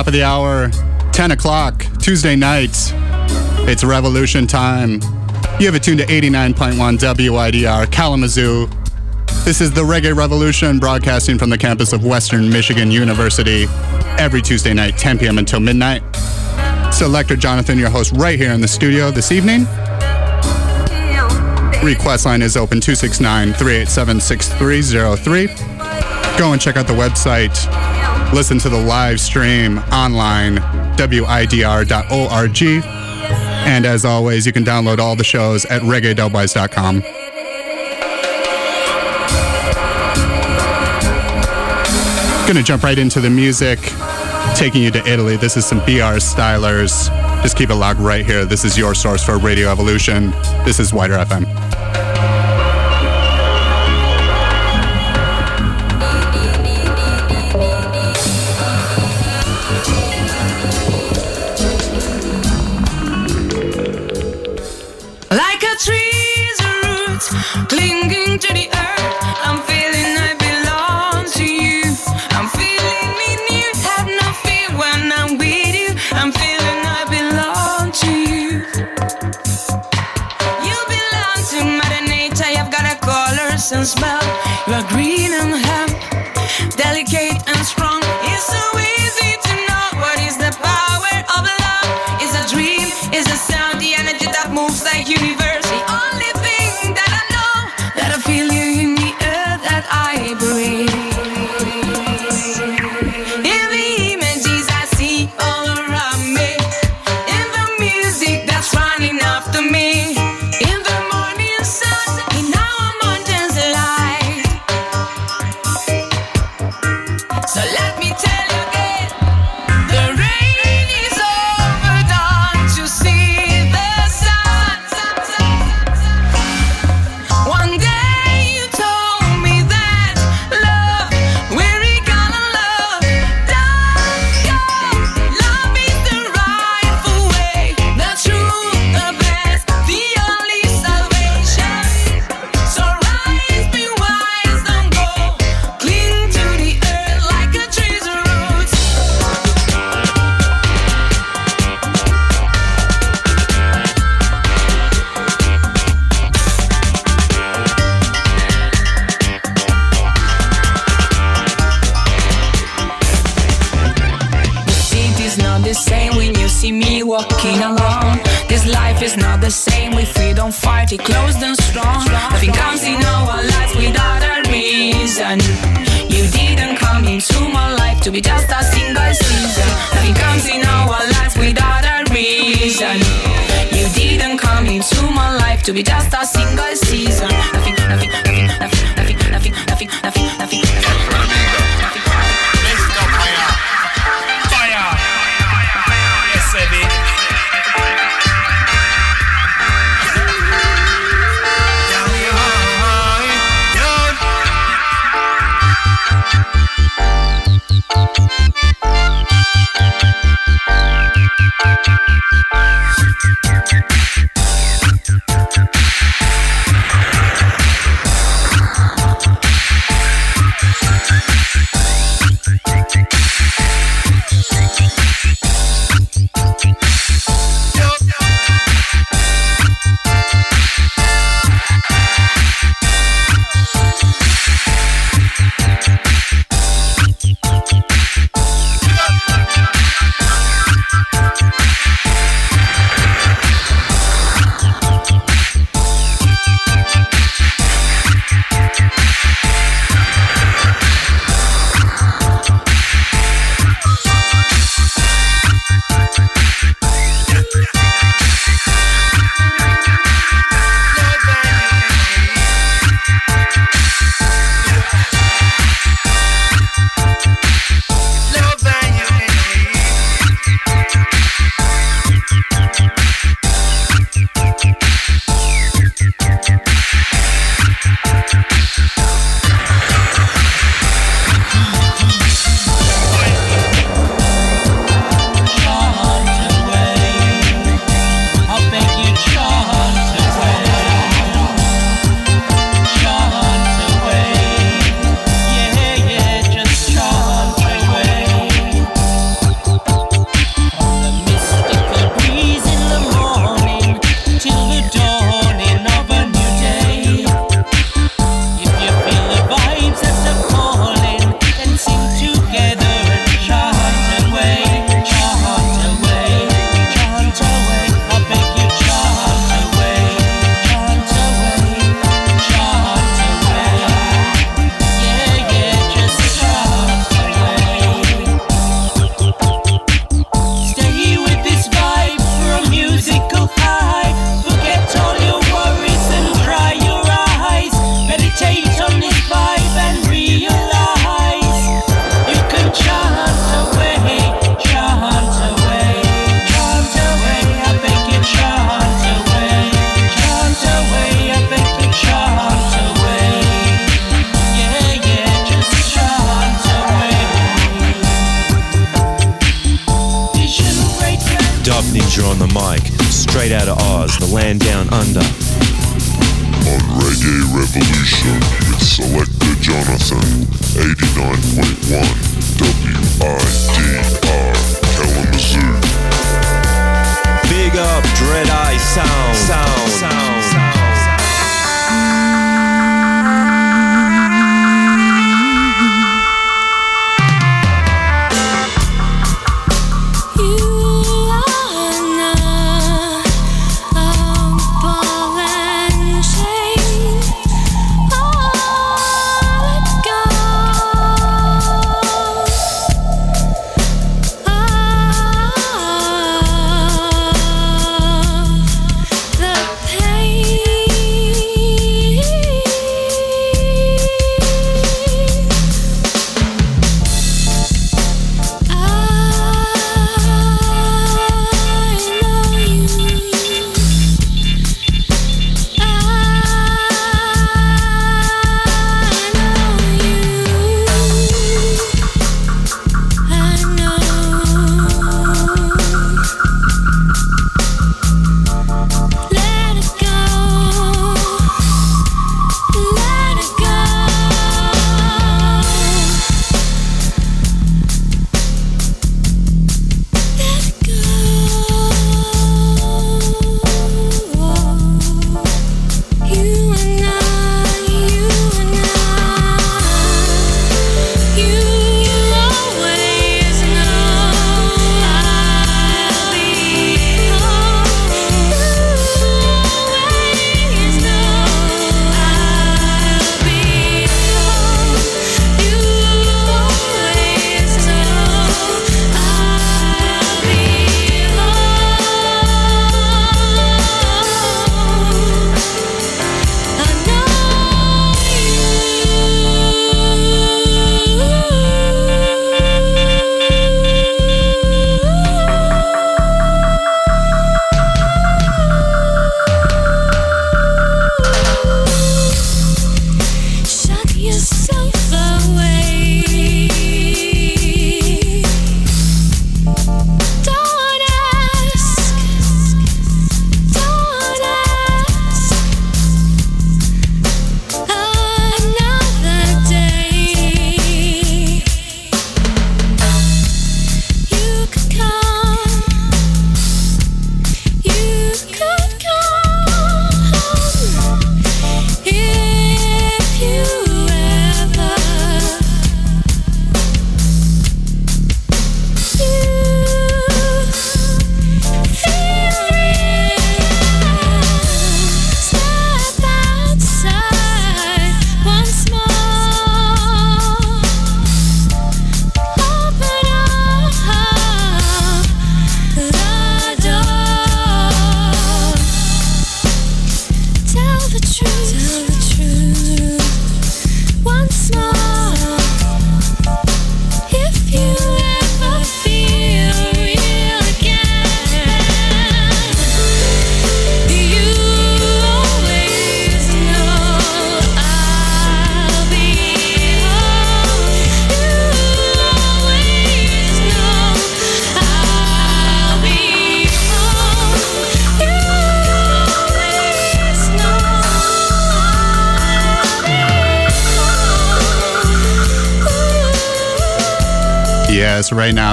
Top of the hour, 10 o'clock, Tuesday night. It's revolution time. You have it tuned to 89.1 WIDR Kalamazoo. This is the Reggae Revolution broadcasting from the campus of Western Michigan University every Tuesday night, 10 p.m. until midnight. Selector Jonathon, your host, right here in the studio this evening. Request line is open 269 387 6303. Go and check out the website. Listen to the live stream online, widr.org. And as always, you can download all the shows at reggae.wise.com. Gonna jump right into the music, taking you to Italy. This is some BR Stylers. Just keep it locked right here. This is your source for Radio Evolution. This is Wider FM.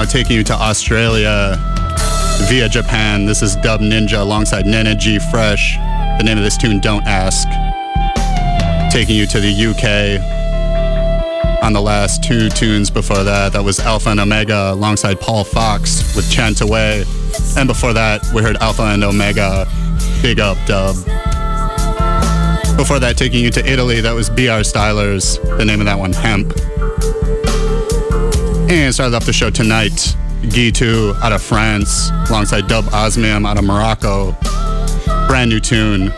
Taking you to Australia via Japan. This is Dub Ninja alongside Nene G Fresh. The name of this tune, Don't Ask. Taking you to the UK on the last two tunes before that. That was Alpha and Omega alongside Paul Fox with Chant Away. And before that, we heard Alpha and Omega, Big Up Dub. Before that, taking you to Italy, that was BR Stylers. The name of that one, Hemp. And started off the show tonight, Guitoud out of France, alongside Dubosmium out of Morocco. Brand new tune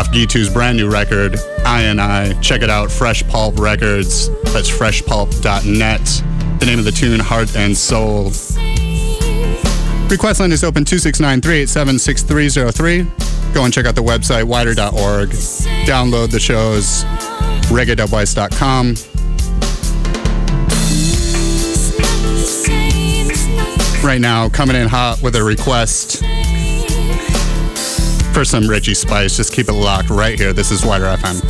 off Guitoud's brand new record, I and I. Check it out, Fresh Pulp Records. That's freshpulp.net. The name of the tune, Heart and Soul. Request line is open 269 387 6303. Go and check out the website, widr.org. Download the shows, reggae.wise.com. right now coming in hot with a request for some Richie Spice. Just keep it locked right here. This is WIDR FM.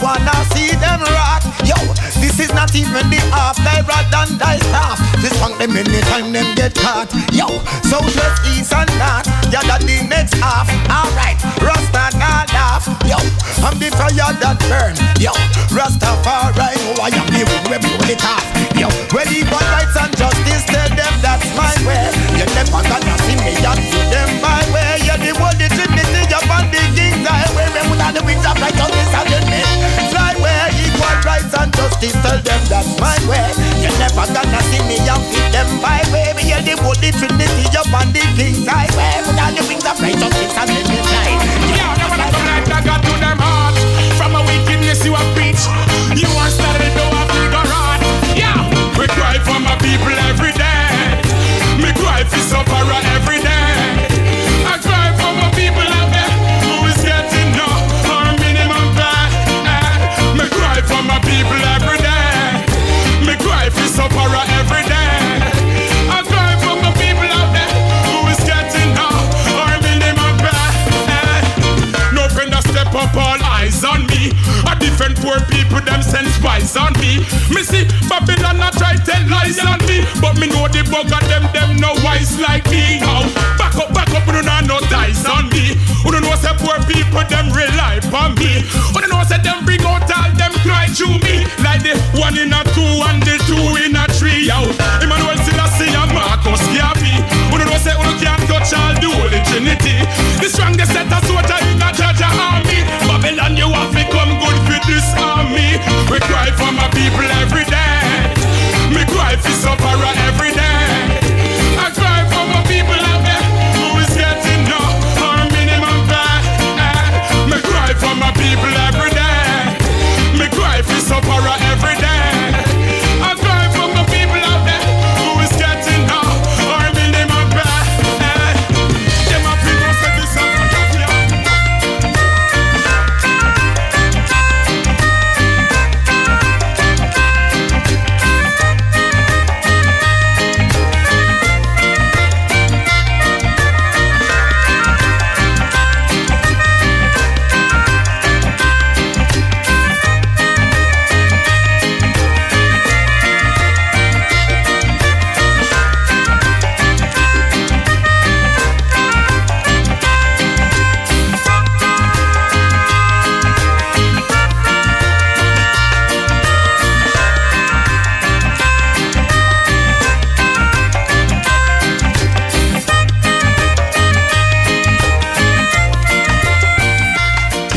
Wanna see them rock. Yo, this is not even the half, they rather than die half. This song them anytime them get caught. Yo, southwest, east and north, yeah that the next half. Alright, Rasta not laugh. Yo, I'm the fire that burn. Yo, Rastafari, oh I am the one where blow it off. Yo, where the one rights and justice, tell them that's my way. You never gonna see me and see them my way. Yeah, the Holy Trinity up on the King's Highway. We on the wings of righteousness and the rights and justice. Tell them that's my way. You never gonna see me and feed them my way. We hear the Holy Trinity up on the King's Highway. Put on the wings of righteousness and the fly. Yeah, never let them like that to them heart. From a wickedness you a preach. You want started to a figure out. Yeah, we cry for my people every day. Me cry for supper every day. Spies on me. Me see Babylon a try tell lies on me, but me know the bug them, them no wise like me. Now back up, back up, you know no dice on me. You don't know say poor people them rely on me. You don't know say them bring out all them cry through me like the one in a two and the two in a three. Yo, Emmanuel Selassie and Marcus Garvey. You don't know say you can't touch all the Holy Trinity. The strongest set of soldier in a Georgia army. Babylon, you have to come good this army. We cry for my people every day. Me cry for supper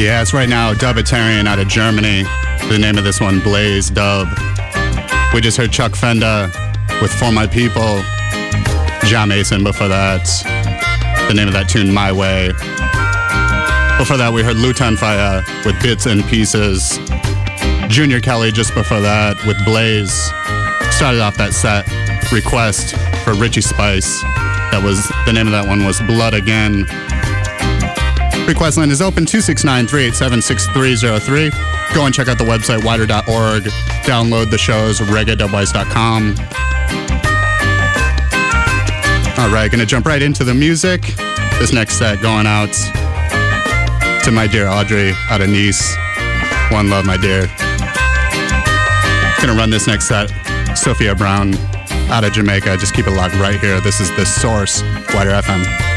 Yeah, it's right now Dubiterian out of Germany. The name of this one, Blaze Dub. We just heard Chuck Fenda with For My People. Jah Mason before that. The name of that tune, My Way. Before that, we heard Lutan Fyah with Bits and Pieces. Junior Kelly just before that with Blaze. Started off that set. Request for Richie Spice. That was the name of that one was Blood Again. Request line is open 269 387 6303. Go and check out the website widr.org. Download the shows reggae.wise.com. All right, gonna jump right into the music. This next set going out to my dear Audrey out of Nice. One love, my dear. Gonna run this next set. Sophia Brown out of Jamaica. Just keep it locked right here. This is the source, Wider FM.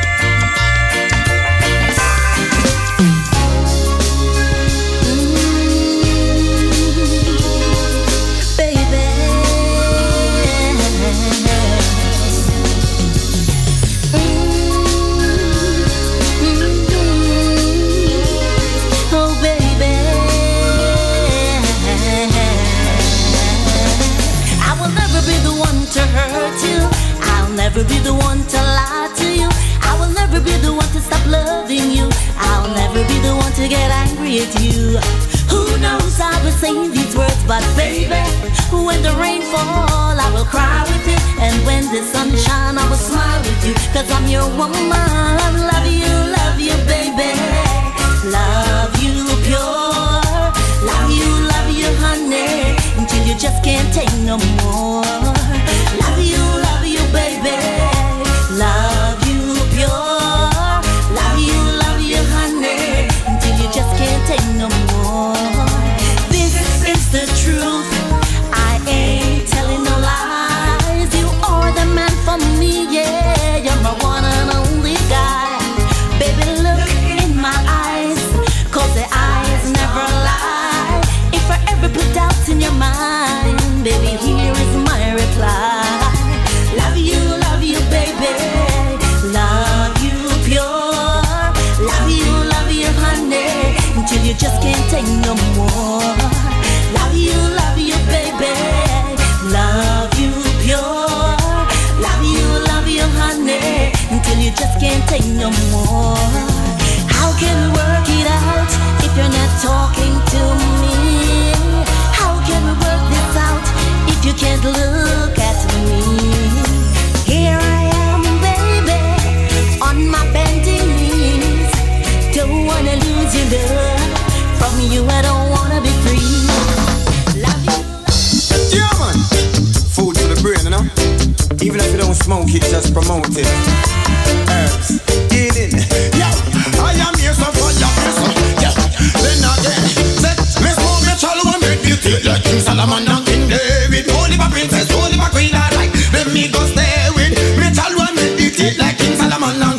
But baby, when the rain fall, I will cry with you. And when the sun shine, I will smile with you. Cause I'm your woman. Love you, love you, baby. Love you pure. Love you, love you, honey. Until you just can't take no more. Love you, love take no more. How can we work it out if you're not talking to me? How can we work this out if you can't look at me? Here I am, baby, on my bending knees. Don't wanna lose your love from you. I don't wanna be free. Love you. Love you. Food for the brain, you know. Even if you don't smoke it, just promote it. Solomon and King David Holy my princess, holy my queen I like Let me go stay with Me tell one me eat like King Solomon and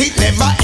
it never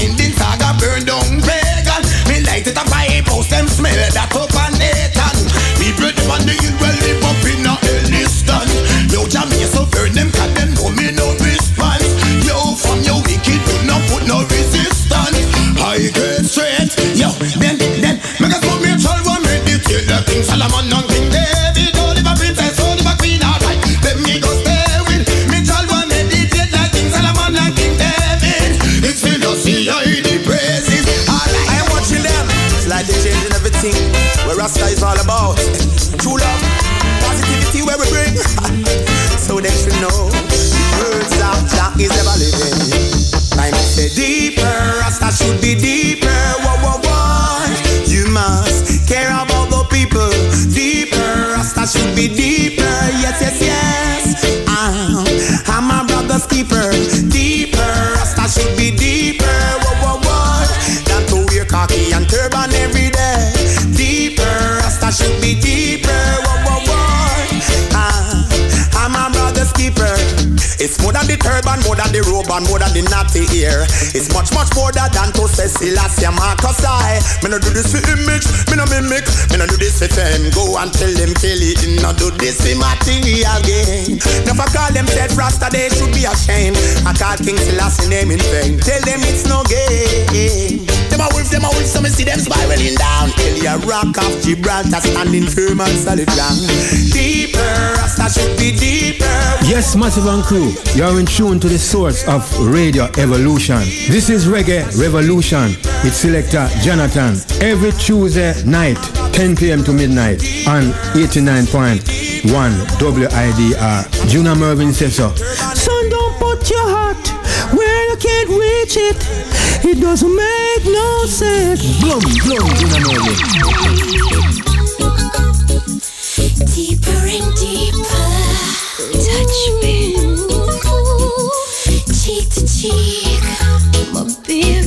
Selassie Marcus I Me no do this for image, me no mimic. Me no do this for fame Go and tell them Kelly Him no do this for material again. Never call them dead Rasta They should be ashamed. I call King Selassie name in vain. Tell them it's no game. Them a wolf, them a wolf, so me see them spiraling down. Elia rock of Gibraltar standing firm and solid ground. Deeper, Rasta should be deeper. Yes, Massive and Crew, you're in tune to the source of Radio Evolution. This is Reggae Revolution It's selector Jonathon. Every Tuesday night, 10 p.m. to midnight on 89.1 WIDR. Juna Mervin says so. it. It doesn't make no sense. Blum, blum, Deeper and deeper, touch me. Cheek to cheek, my beer.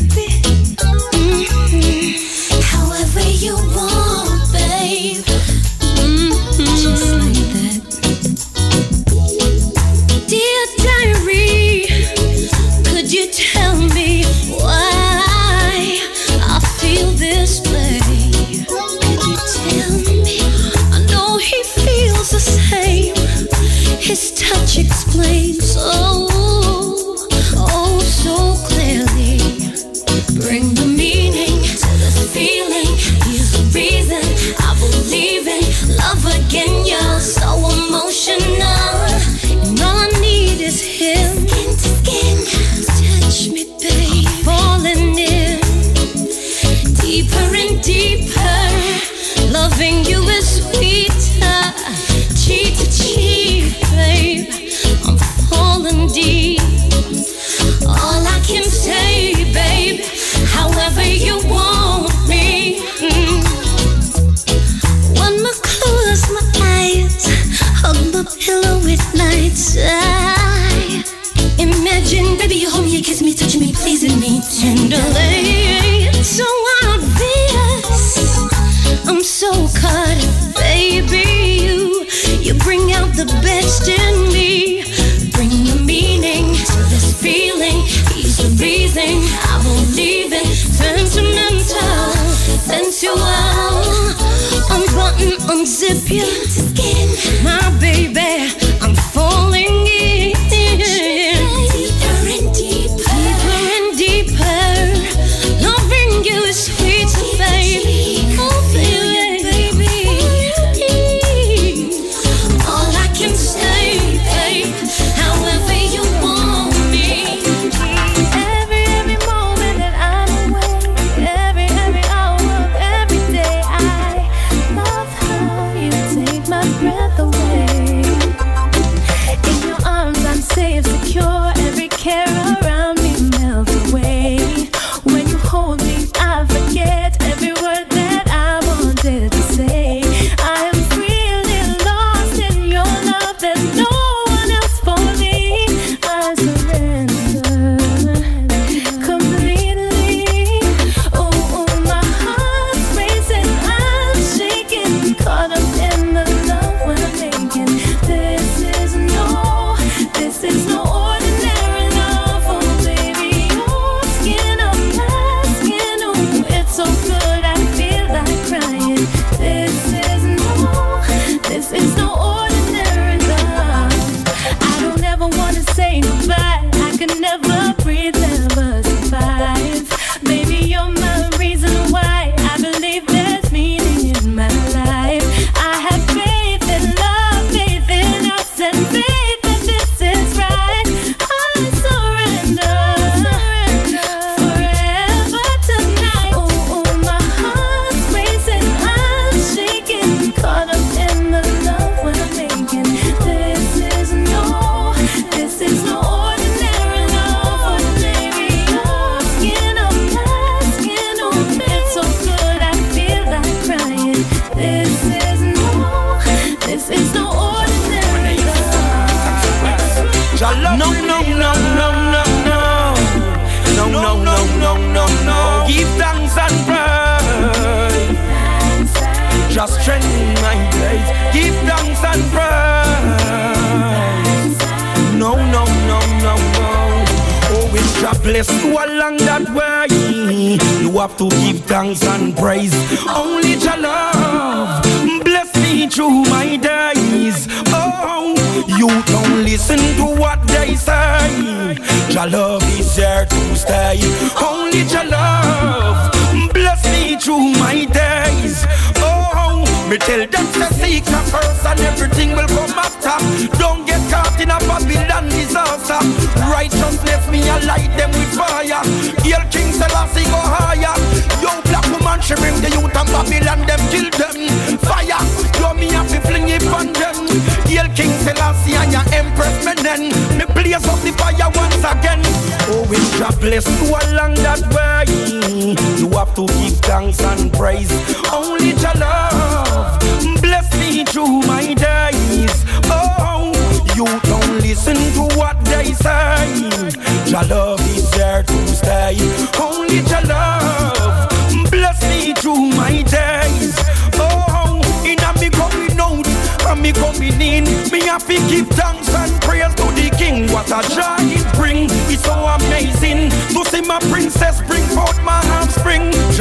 pure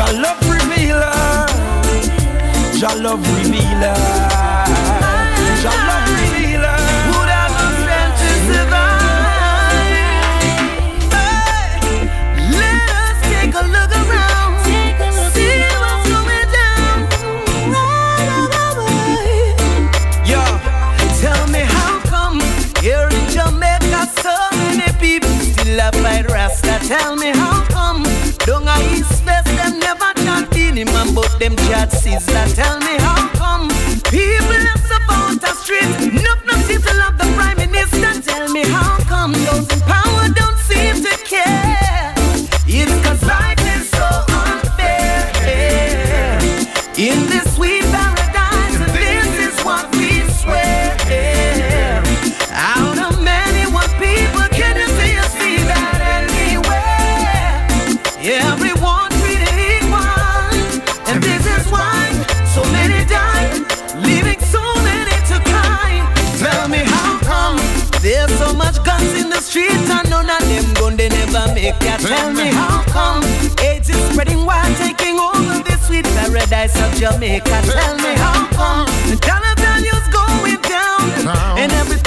Jah love revealer. Jah love revealer. Jah love revealer. Would have a spent to survive? Hey, let us take a look around. Take a look see what's going down. Right on way. Yeah. Tell me how come here in Jamaica so many people still have fight Rasta? Tell me how. them judge sizzler. Tell me how come people have about a street. Not no people love the prime minister. Tell me how come those make ya. Tell me how come AIDS is spreading wild, taking over this sweet paradise of Jamaica. Tell me how come the dollar value's going down and everything's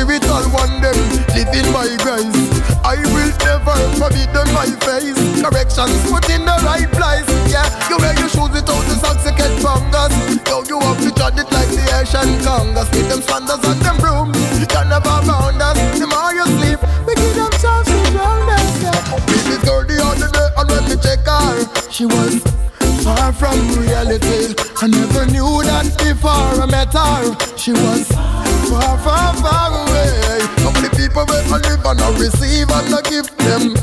spiritual one them living by grace. I will never forbid them my face. Corrections put in the right place. Yeah, you wear your shoes without the socks you get fungus. Yo, you have to judge it like the Asian Congress. With them slanders and them brooms. You never bound us. The more you sleep, we give them chance to drown us. Yeah. This girl the other day and when me check her, she was far from reality. I never knew that before I met her. She was far, far, far away. People will I live and I receive and I give them?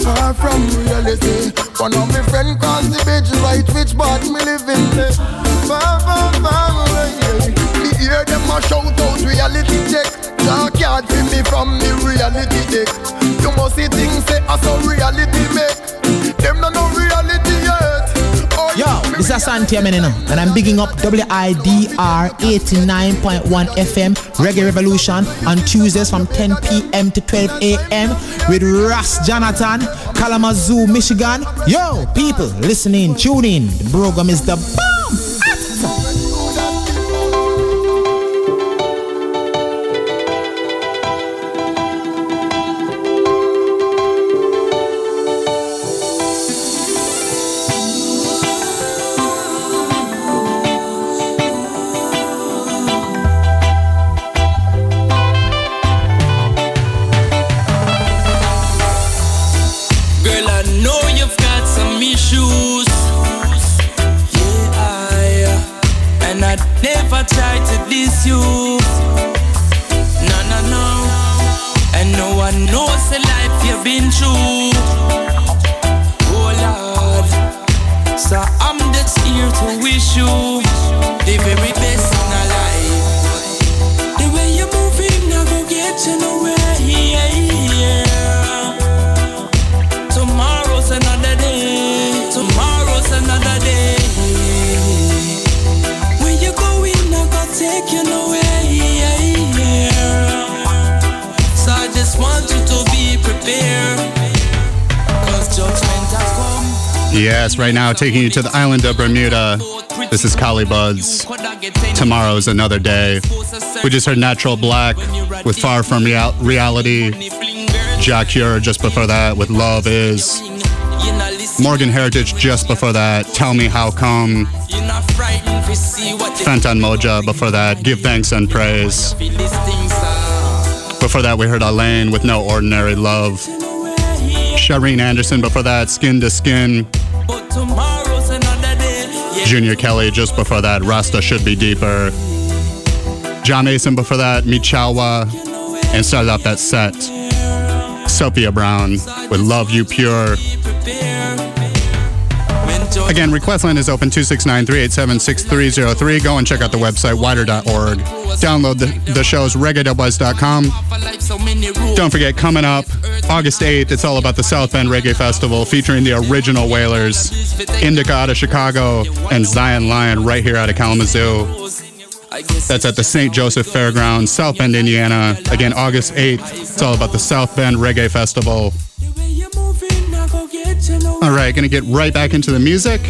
Far from reality. One of my friend crossed the bridge right which part me living there. Far, far, far away. Me hear them a shout out reality check. Dark yard me from the reality check. You must see things say I saw reality is Asante Amenina, and I'm bigging up WIDR 89.1 FM Reggae Revolution on Tuesdays from 10 p.m. to 12 a.m. with Ross Jonathon, Kalamazoo, Michigan. Yo, people, listen in, tune in. The program is the bomb. Now taking you to the island of Bermuda. This is Collie Buddz. Tomorrow's another day. We just heard Natural Black with Far From Real- Reality. Jah Cure just before that with Love Is. Morgan Heritage just before that. Tell Me How Come. Fantan Mojah before that. Give Thanks and Praise. Before that, we heard Alaine with No Ordinary Love. Cherine Anderson before that. Skin to Skin. Junior Kelly just before that, Rasta Should Be Deeper. Jah Mason before that, Mi Chalwa, and started off that set. Sophia Brown with Love You Pure. Again, request line is open 269 387 6303. Go and check out the website, widr.org. Download the, the shows, reggae.buzz.com. Don't forget, coming up August 8th, it's all about the South Bend Reggae Festival featuring the original Wailers, Indica out of Chicago, and Zion Lion right here out of Kalamazoo. That's at the St. Joseph Fairgrounds, South Bend, Indiana. Again, August 8th, it's all about the South Bend Reggae Festival. All right, gonna get right back into the music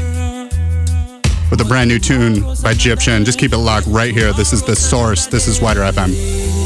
with a brand new tune by Gyptian. Just keep it locked right here. This is the source. This is WIDR FM.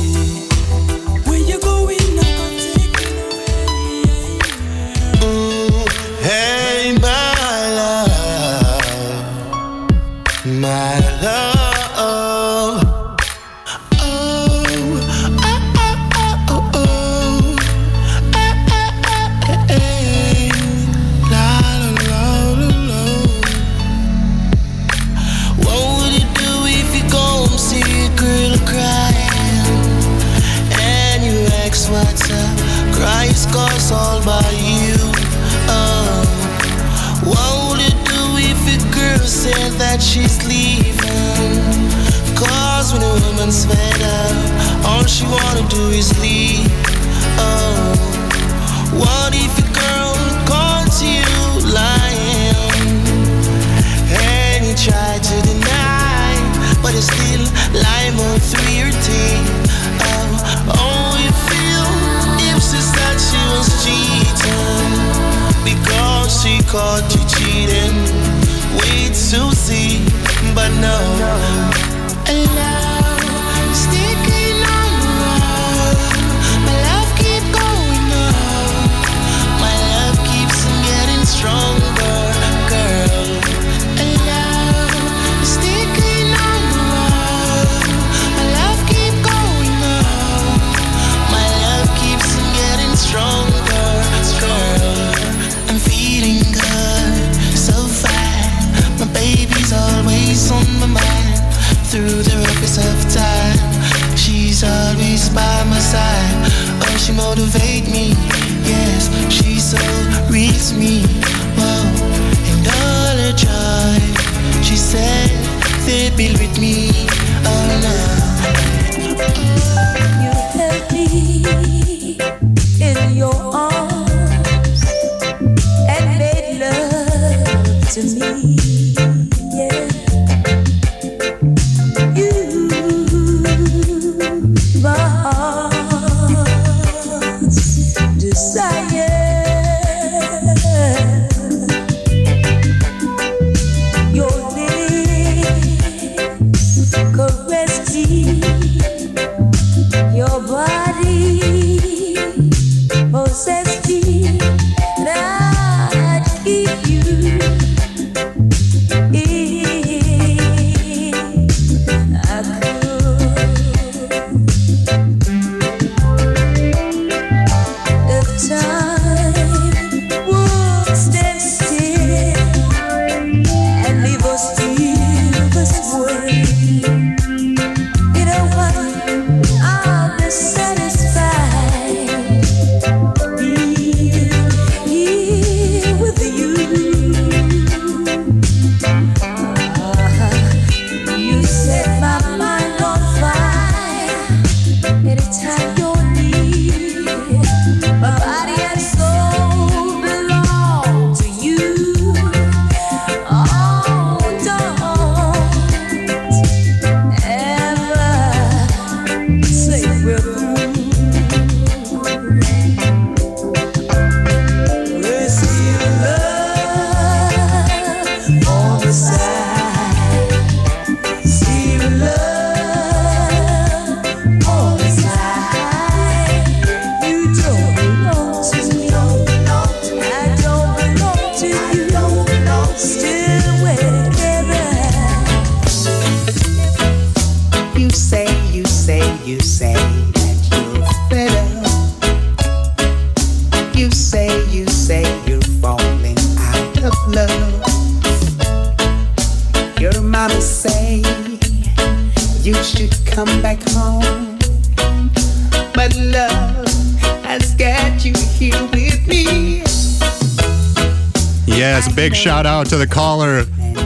shout out to the caller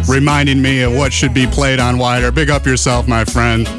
reminding me of what should be played on WIDR. Big up yourself, my friend.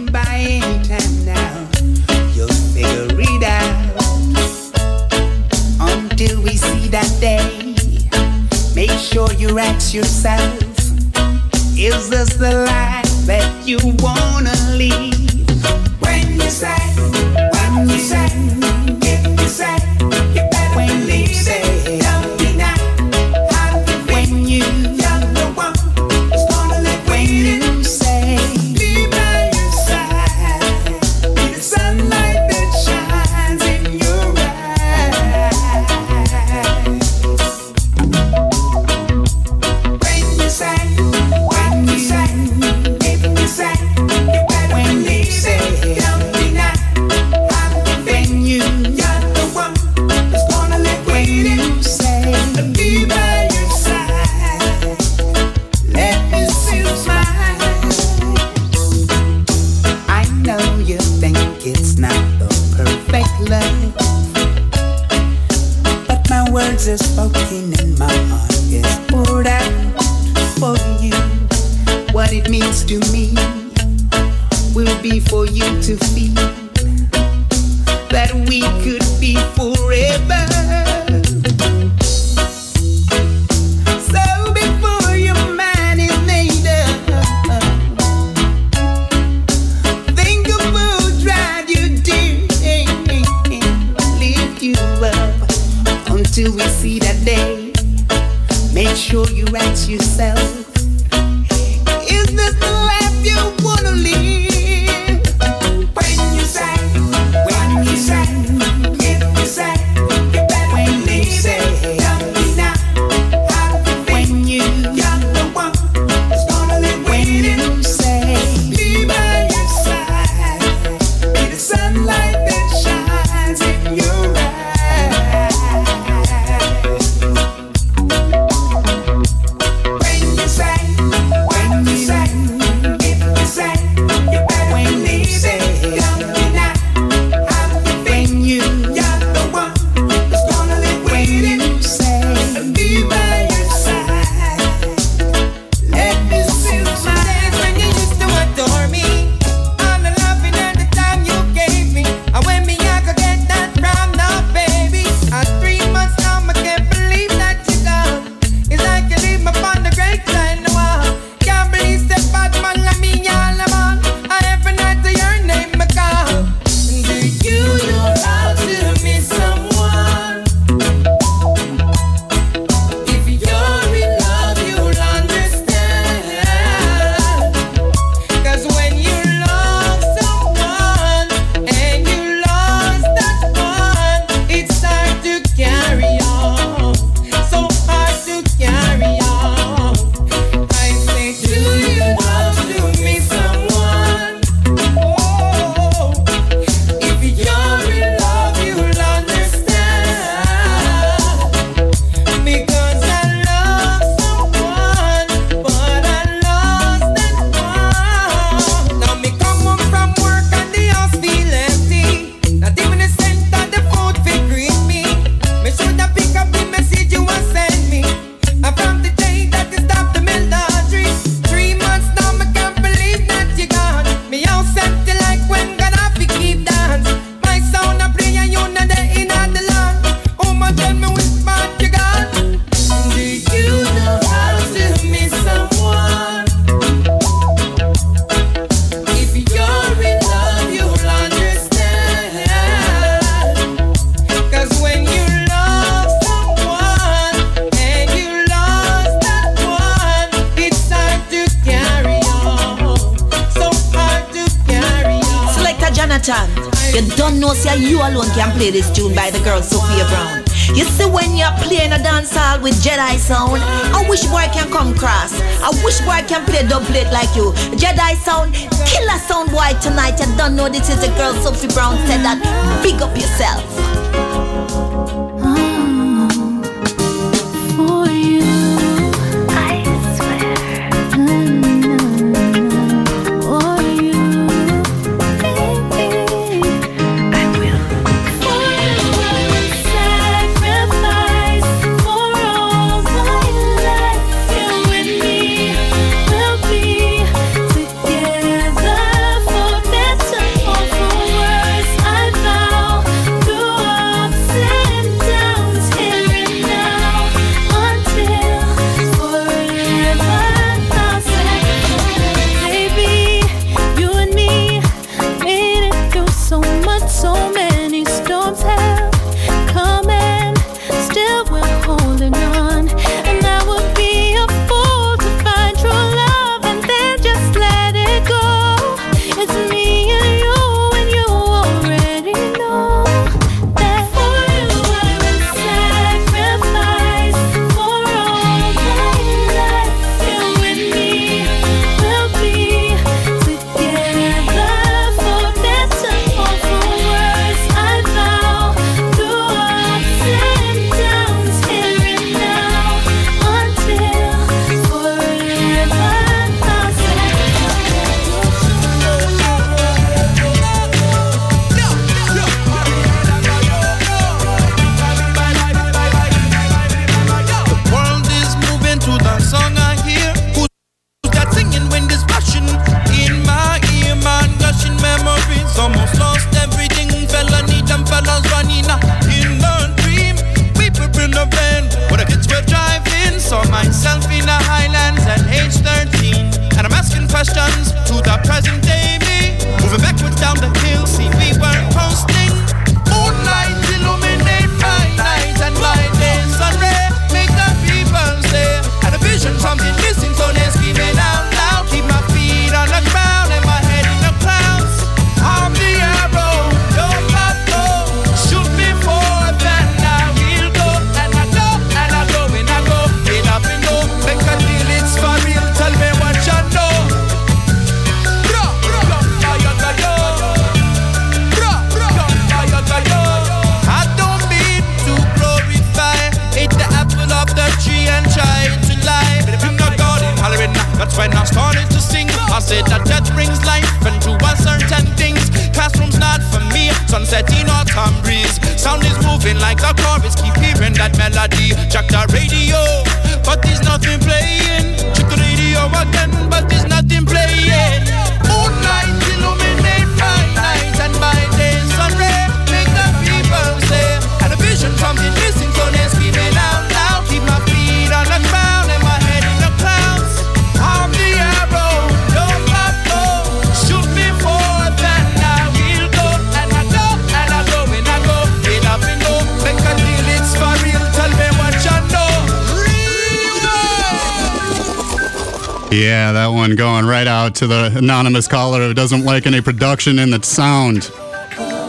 Out to the anonymous caller who doesn't like any production in the sound.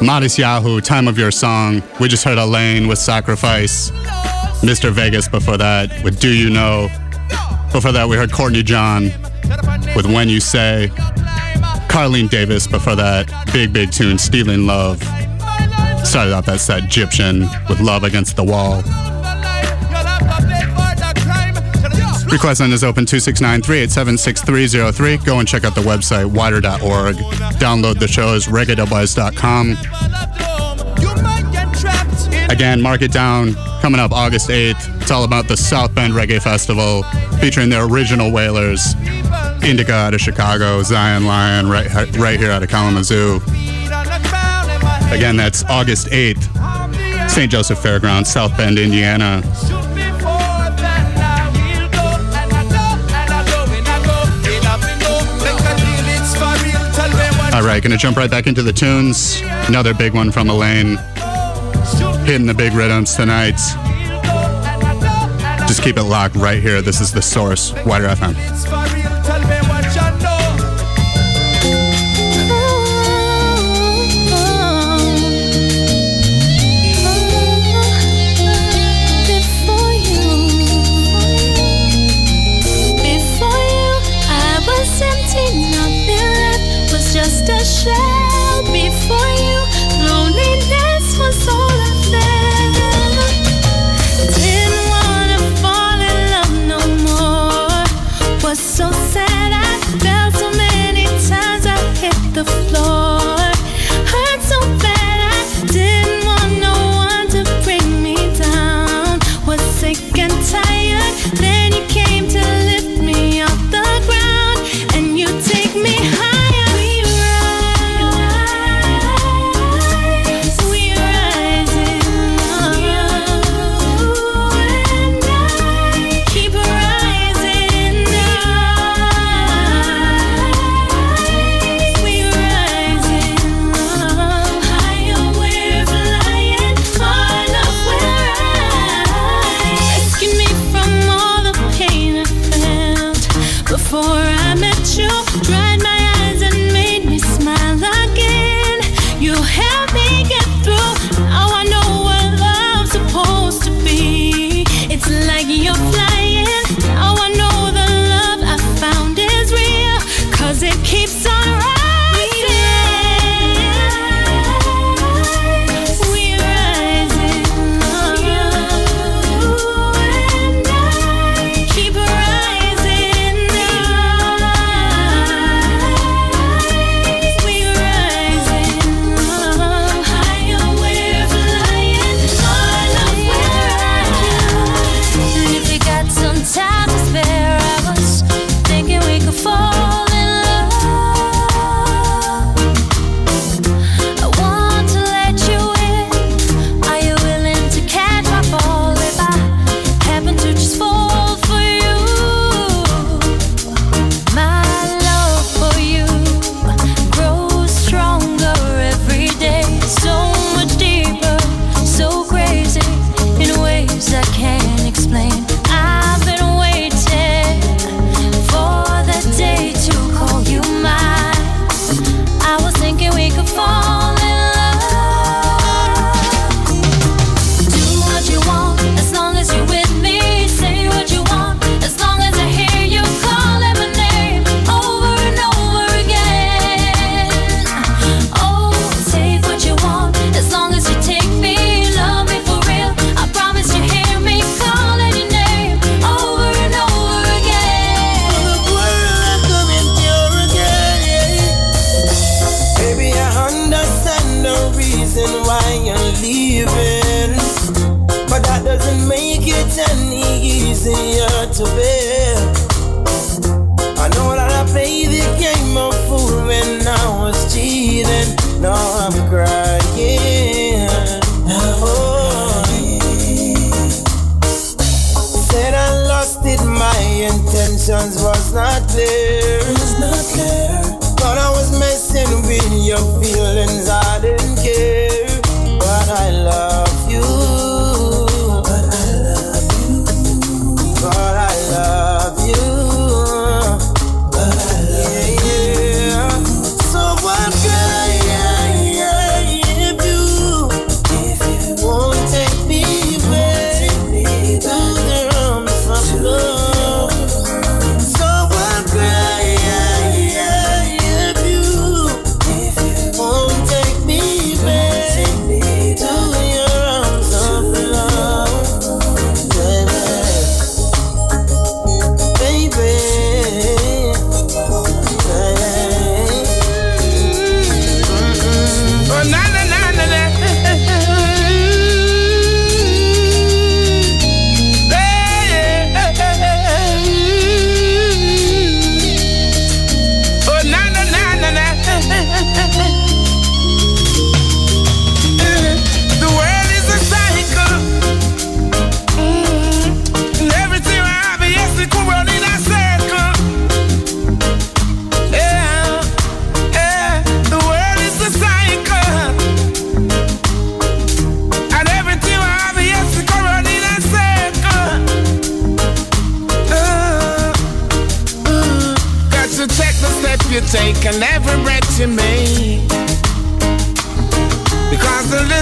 Matisyahu, Time of Your Song. We just heard Alaine with Sacrifice. Mr. Vegas before that with Do You Know. Before that, we heard Courtney John with When You Say. Carlene Davis before that. Big, big tune, Stealing Love. Started off that set, Gyptian with Love Against the Wall. Request line is open 269-387-6303. Go and check out the website, widr.org. Download the shows, reggae.wise.com. Again, mark it down. Coming up August 8th. It's all about the South Bend Reggae Festival featuring the original Wailers. Indica out of Chicago, Zion Lion right, right here out of Kalamazoo. Again, that's August 8th. St. Joseph Fairgrounds, South Bend, Indiana. All right, gonna jump right back into the tunes. Another big one from Alaine. Hitting the big rhythms tonight. Just keep it locked right here. This is the source, WIDR FM.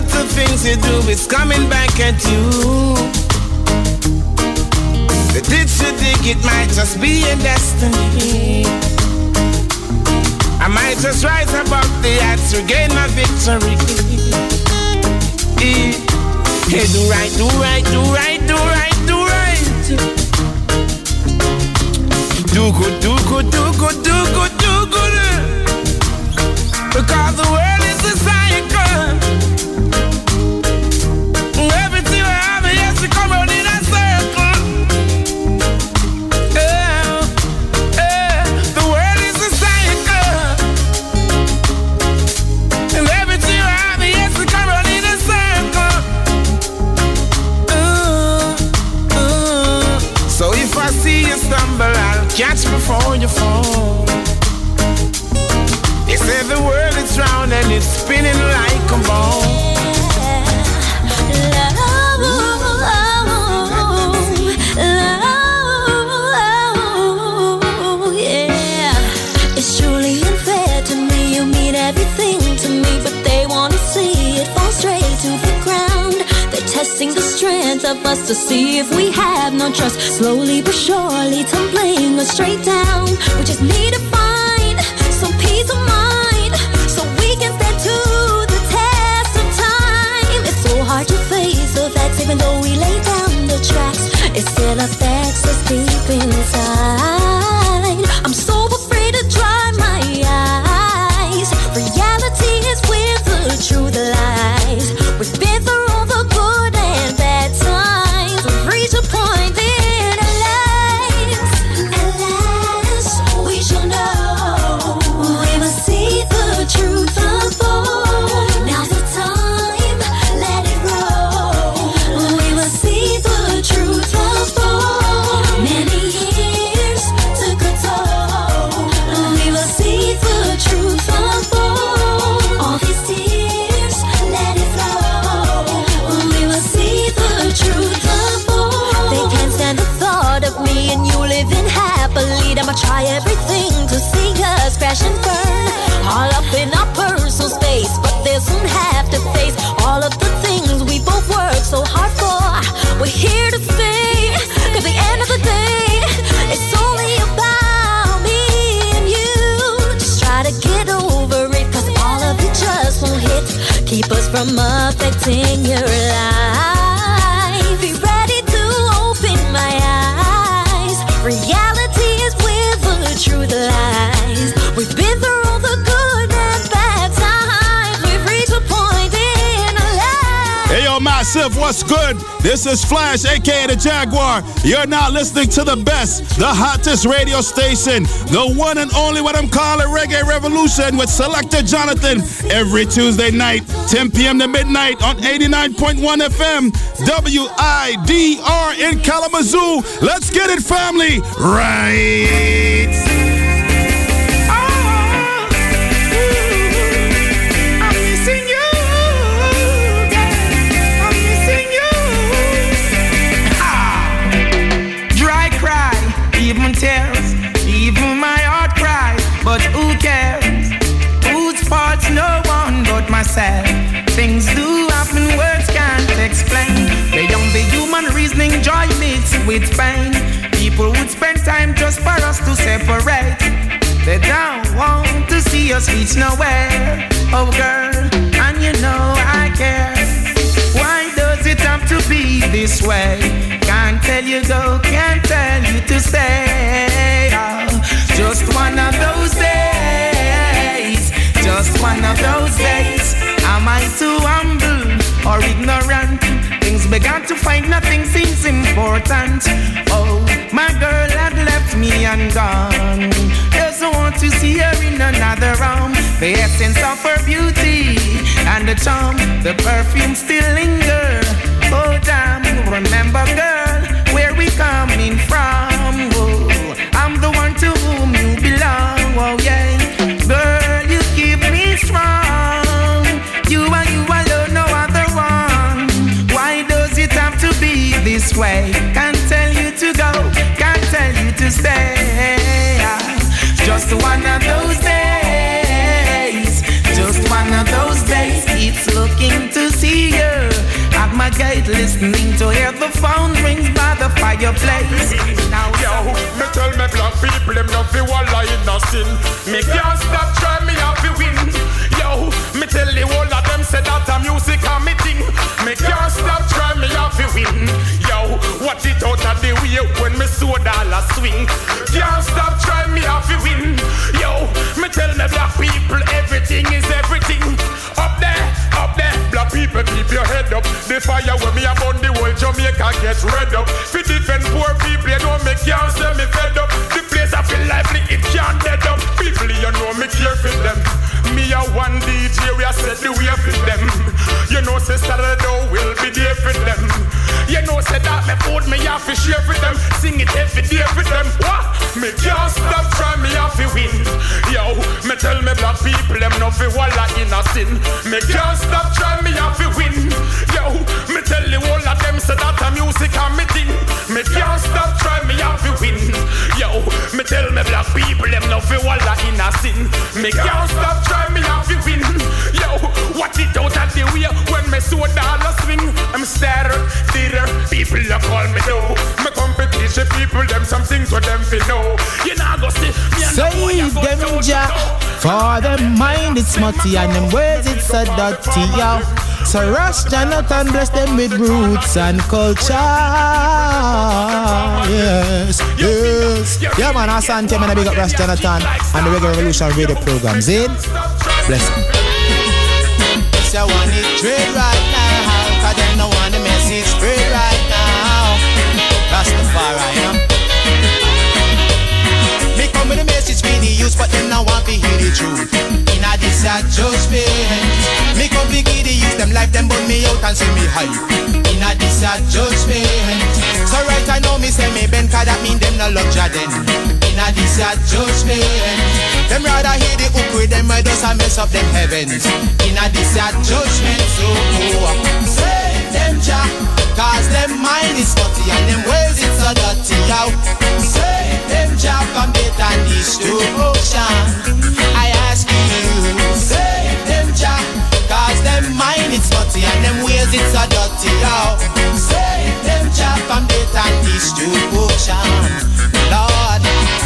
Little things you do is coming back at you. The ditch you dig, it might just be a destiny. I might just rise above the odds to gain my victory. Hey, do right, do right, do right, do right, do right. Do good, do good, do good, do good, do good. Because the catch before you fall. They say the world is round and it's spinning like a ball. Testing the strength of us to see if we have no trust. Slowly but surely tumbling us straight down. We just need to find some peace of mind so we can stand to the test of time. It's so hard to face the facts, even though we lay down the tracks. It still affects us deep inside. I'ma try everything to see us crash and burn. All up in our personal space, but they'll soon have to face all of the things we both work so hard for. We're here to stay, 'cause the end of the day, it's only about me and you. Just try to get over it, 'cause all of it just won't hit. Keep us from affecting your life. What's good? This is Flash, aka the Jaguar. You're now listening to the best, the hottest radio station, the one and only what I'm calling Reggae Revolution with Selector Jonathon every Tuesday night, 10 p.m. to midnight on 89.1 FM, WIDR in Kalamazoo. Let's get it, family. Right. With pain. People would spend time just for us to separate. They don't want to see us reach nowhere. Oh, girl, and you know I care. Why does it have to be this way? Can't tell you go, can't tell you to stay. Oh, just one of those days. Just one of those days. Am I too humble or ignorant? Things began to find nothing seems important. Oh, my girl had left me and gone. Doesn't want to see her in another room. The essence of her beauty and the charm, the perfume still linger. Oh damn, remember girl, where we coming from? Way? Can't tell you to go, can't tell you to stay. Just one of those days, just one of those days. It's looking to see you at my gate, listening to hear the phone rings by the fireplace. Now, Yo, me tell me black people them not fi walla in sin. Me can't stop trying me have to win. Yo, me tell the whole of them say that a music a me. Me can't stop trying me have to win. Yo, watch it out of the way when me soda dollar swing. Can't stop trying me have to win. Yo, me tell me black people everything is everything. Up there, up there, black people keep your head up. The fire when me upon the whole Jamaica get red up. Fi defend poor people, you know me can't sell me fed up. The place I feel lively, it can't dead up. People, you know me care for them. Me a one DJ, we a set the way for them. You know, say Saturday will be there for them. You know, say that me food me have to share for them. Sing it every day for them. What? Me can't stop trying me have to win. Yo, me tell me black people them no fi walla in a sin. Me can't stop trying me have to win. Yo, me tell the whole of them say that a music and me thing. Me can't stop trying me have to win. Yo, me tell me black people them no fi walla in a sin. Me can't stop trying me have to win. Yo, what it out of the way when me so dollar swing. I'm starter, theater, people a call me though. My competition people them some things what them fi know. You know go see me and the boy a Save go them, down, Jah. For them mind it's smutty and them words it's so dirty, yo. So Rush Jonathon bless them with roots and culture. Yes, yes. Yeah, man, Asante, man, I big up Rush Jonathon and the Reggae Revolution radio program. Zane, bless me. So want it straight right youth But them no want to hear the truth. In a this a judgment. Me come to give the youth them life Them burn me out and say me hype. In a this a judgment. So right I know me say me bend Cause that mean them no love Jordan In a this a judgment. Them rather hear the hook with them I just a mess up them heavens? In a this a judgment So oh, save them Jah Cause them mind is dirty And them ways it's so dirty out Save death and destruction. I ask you Save them Jah Cause them mind it's dirty And them ways it's so dirty out Save them death and destruction. Lord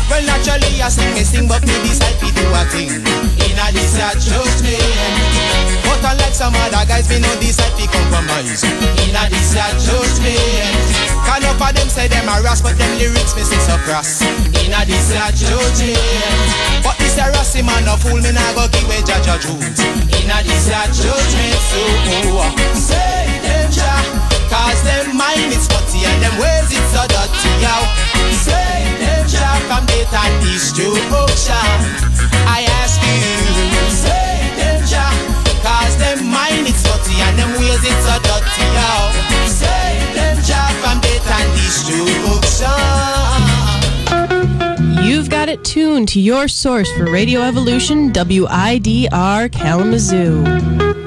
Well naturally I sing me sing But me decide to do a thing. In a this a judgment But unlike some other guys Me no decide to compromise. In a this a judgment Can up of them say them a ras But them lyrics me say so cross In a this a judgment But this a rassy man no fool Me nah go give away judge a truth In a this a judgment So oh, say them Jah Cause them mind is spotty and them ways it's so dirty, yo. Save them Jah from death and destruction. I ask you, save them Jah. Cause them mind is spotty and them ways it's so dirty, yo. Save them Jah from death and destruction. It tuned to your source for Radio Evolution, WIDR Kalamazoo.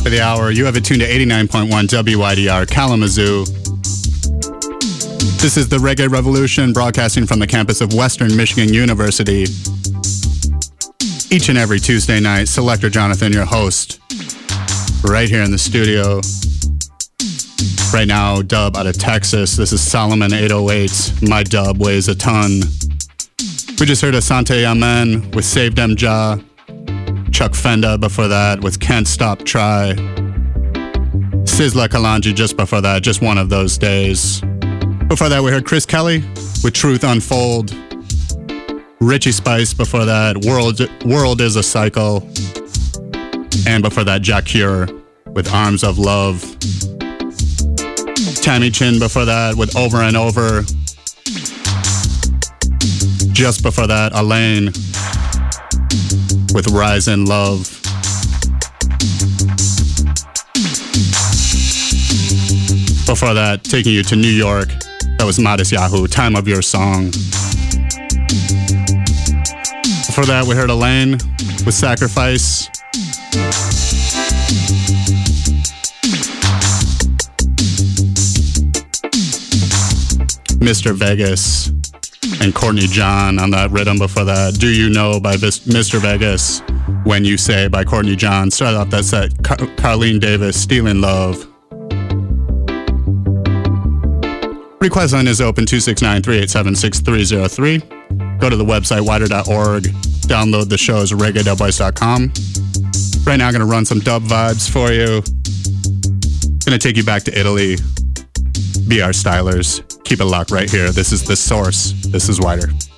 Top of the hour. You have it tuned to 89.1 WIDR Kalamazoo. This is the Reggae Revolution broadcasting from the campus of Western Michigan University. Each and every Tuesday night, Selector Jonathon, your host, right here in the studio. Right now, dub out of Texas. This is Soloman 808. My dub weighs a ton. We just heard Asante Amen with Save Them Jah. Chuck Fenda before that with Can't Stop Try. Sizzla Kalonji just before that, just one of those days. Before that, we heard Kris Kelli with Truth Unfold. Richie Spice before that, World, World is a Cycle. And before that, Jah Cure with Arms of Love. Tami Chynn before that with Over and Over. Just before that, Alaine with Rise in Love. Before that, taking you to New York, that was Matisyahu, Time of Your Song. Before that, we heard Alaine with Sacrifice. Mr. Vegas and Courtney John on that rhythm before that. Do You Know by Mr. Vegas, When You Say by Courtney John. Started off that set, Car- Carlene Davis, Stealing Love. Request line is open 269 387 6303. Go to the website widr.org, download the shows reggae.voice.com. Right now, I'm going to run some dub vibes for you. Going to take you back to Italy. Our stylers. Keep it locked right here. This is the source. This is WIDR.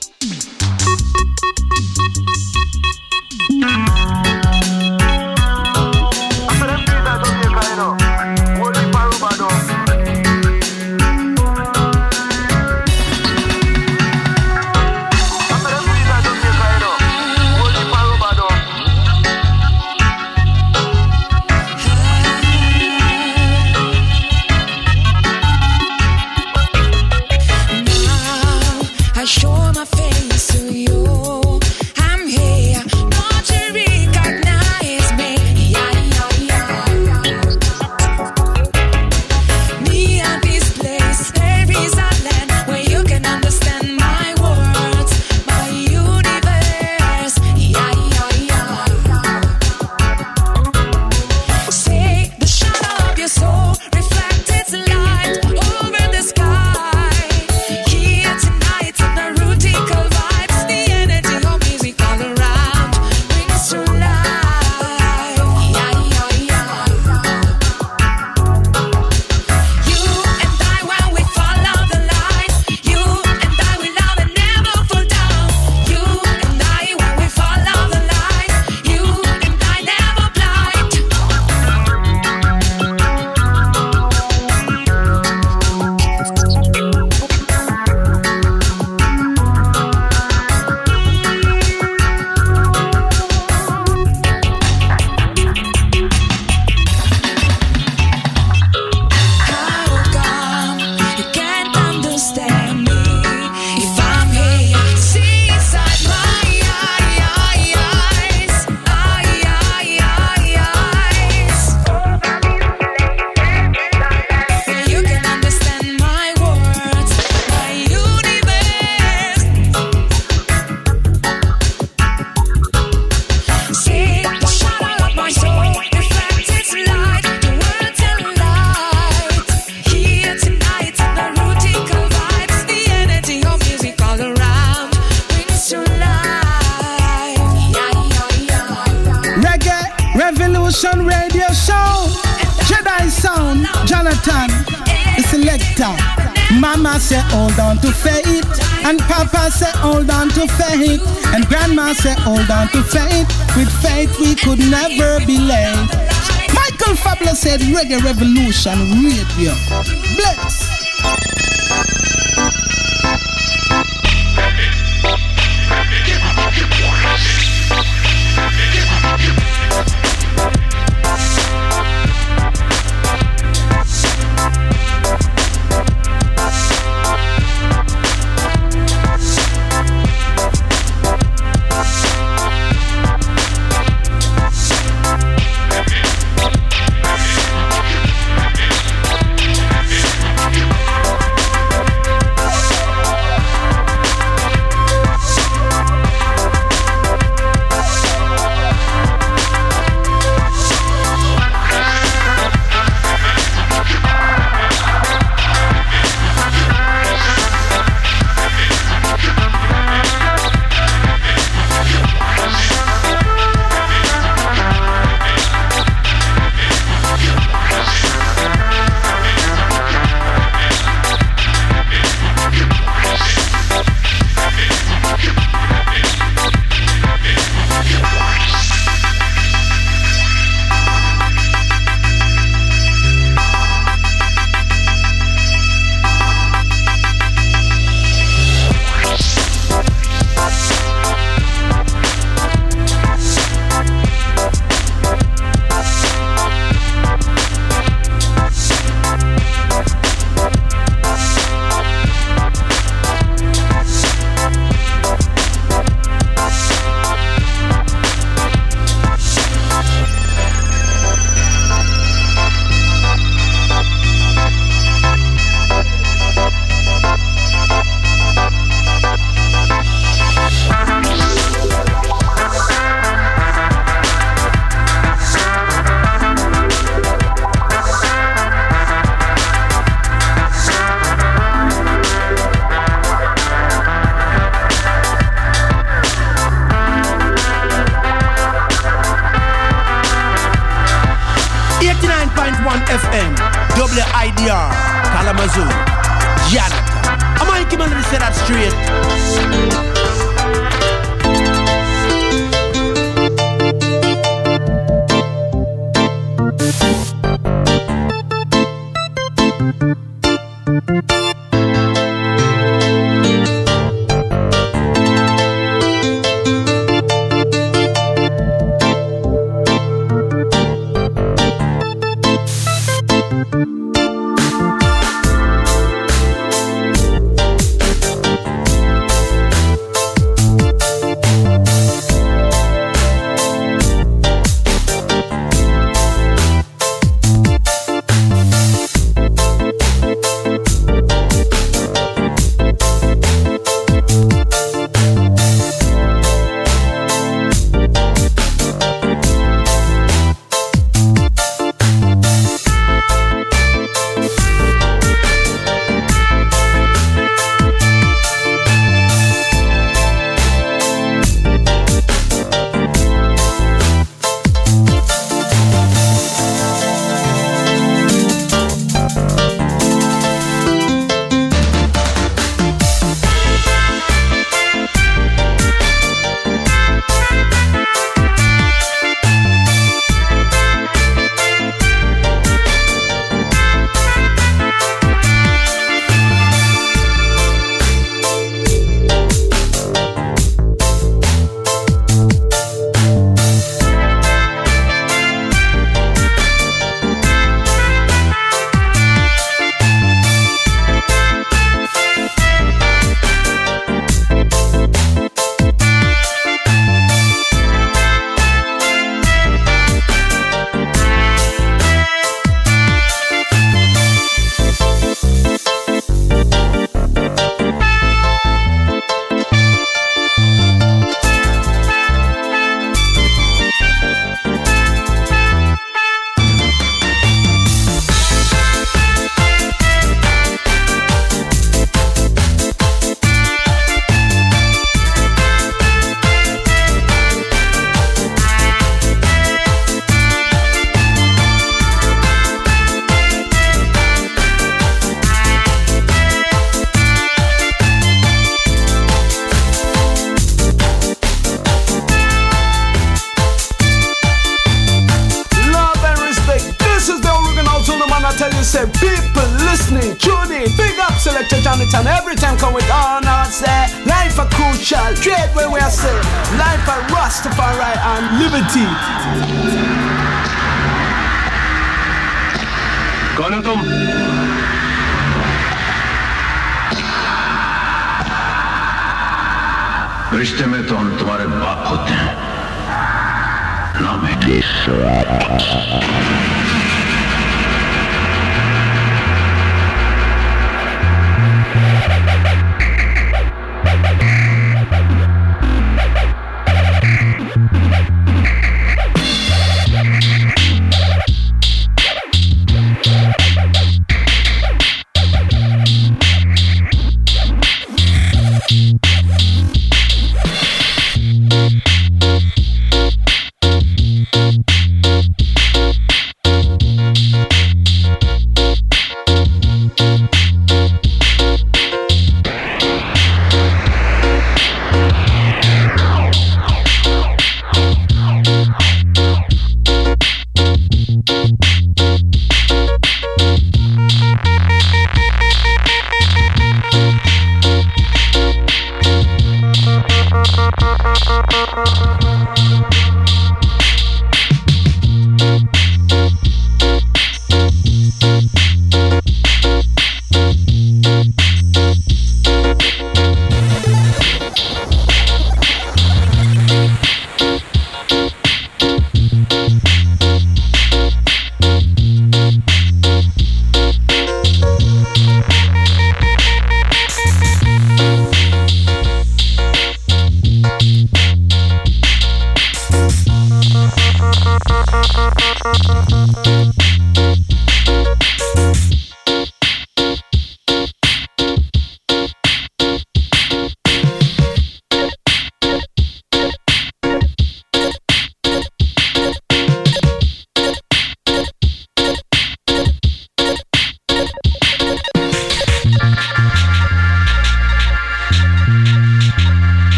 crucial, trade when we are say, life a Rastafari and liberty. कौन हो तुम रिश्ते में तो हम तुम्हारे बाप होते हैं ना बेटे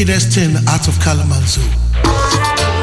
wickedest thing out of Kalamazoo.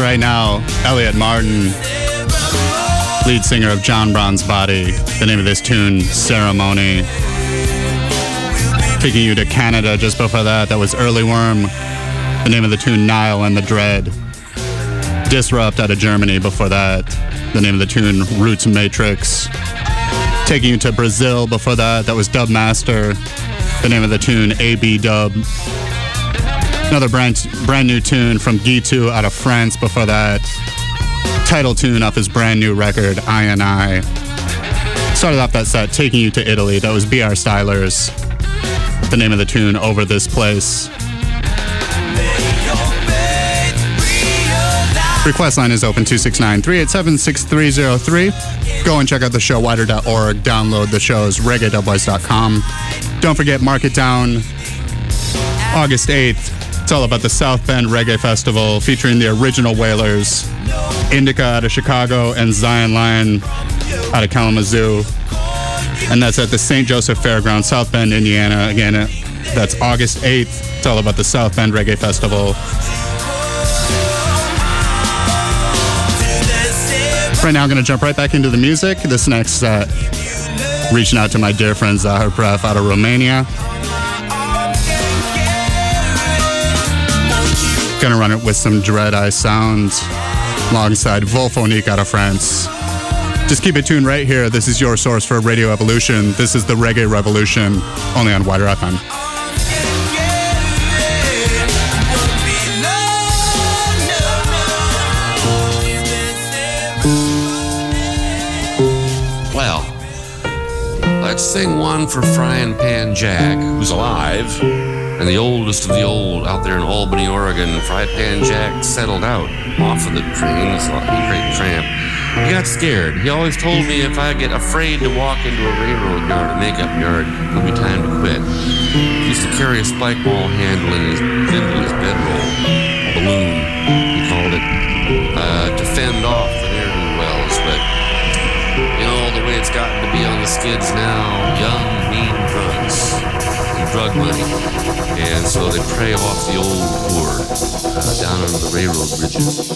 Right now, Elliot Martin, lead singer of John Brown's Body. The name of this tune, Ceremony. Taking you to Canada just before that, that was Early Worm. The name of the tune, Nile and the Dread. Disrupt out of Germany before that. The name of the tune, Roots Matrix. Taking you to Brazil before that, that was Dubmaster. The name of the tune, AB Dub. Another brand brand new tune from Guitoud out of France before that. Title tune off his brand new record, I and I. Started off that set, taking you to Italy. That was BR Stylers. The name of the tune, Over This Place. Request line is open 269 387 6303. Go and check out the show, widr.org. Download the shows, reggae.boys.com. Don't forget, mark it down August 8th. It's all about the South Bend Reggae Festival featuring the original Wailers, Indica out of Chicago, and Zion Lion out of Kalamazoo. And that's at the St. Joseph Fairground, South Bend, Indiana. Again, uh, that's August 8th. It's all about the South Bend Reggae Festival. Right now, I'm going to jump right back into the music. This next set, reaching out to my dear friend Zahar Pref out of Romania. Gonna run it with some Dread Eye sounds alongside Volfoniq out of France. Just keep it tuned right here. This is your source for Radio Evolution. This is the Reggae Revolution, only on WIDR FM. Well, let's sing one for Frying Pan Jack, who's alive, and the oldest of the old out there in Albany, Oregon. Fry Pan Jack settled out off of the train, he great tramp. He got scared. He always told me if I get afraid to walk into a railroad yard, a makeup yard, it'll be time to quit. He used to carry a spike ball handle in his, into his bedroll, a balloon, he called it, uh, to fend off the ne'er-do-wells, but you know, the way it's gotten to be on the skids now, young, drug money. And so they prey off the old poor uh, down under the railroad bridges.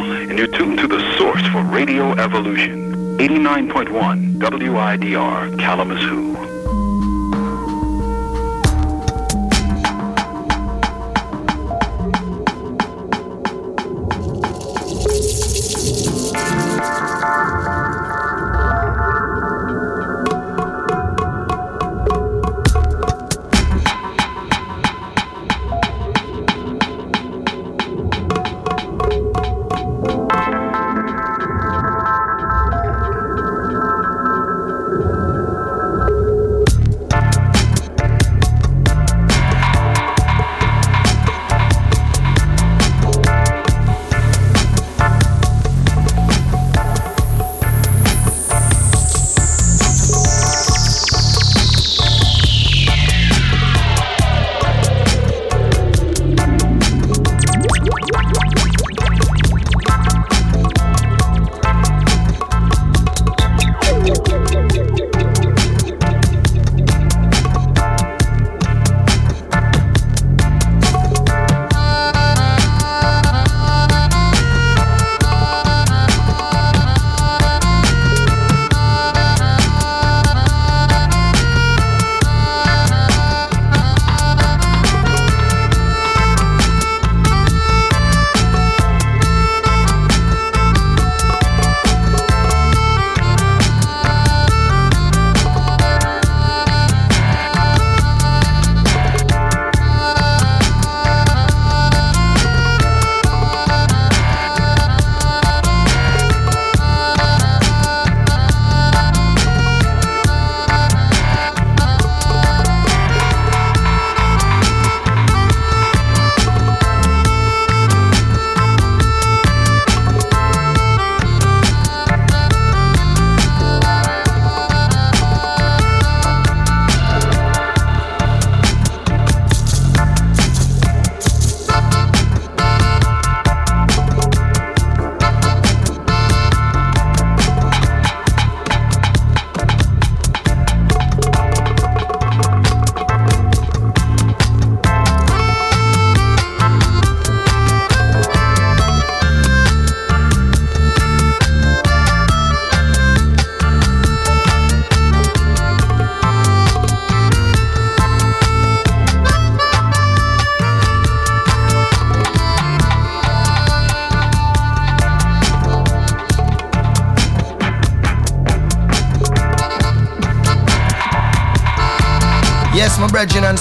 and you're tuned to the source for Radio Evolution, 89.1 WIDR Kalamazoo.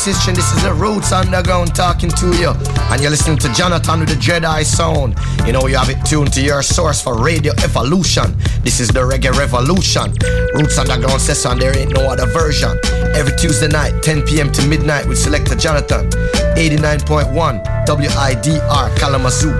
musician, this is the Roots Underground talking to you. And you're listening to Jonathon with the Jedi Sound. You know, you have it tuned to your source for Radio Evolution. This is the Reggae Revolution. Roots Underground session, there ain't no other version. Every Tuesday night, 10 p.m. to midnight with Selector Jonathon. 89.1 WIDR Kalamazoo.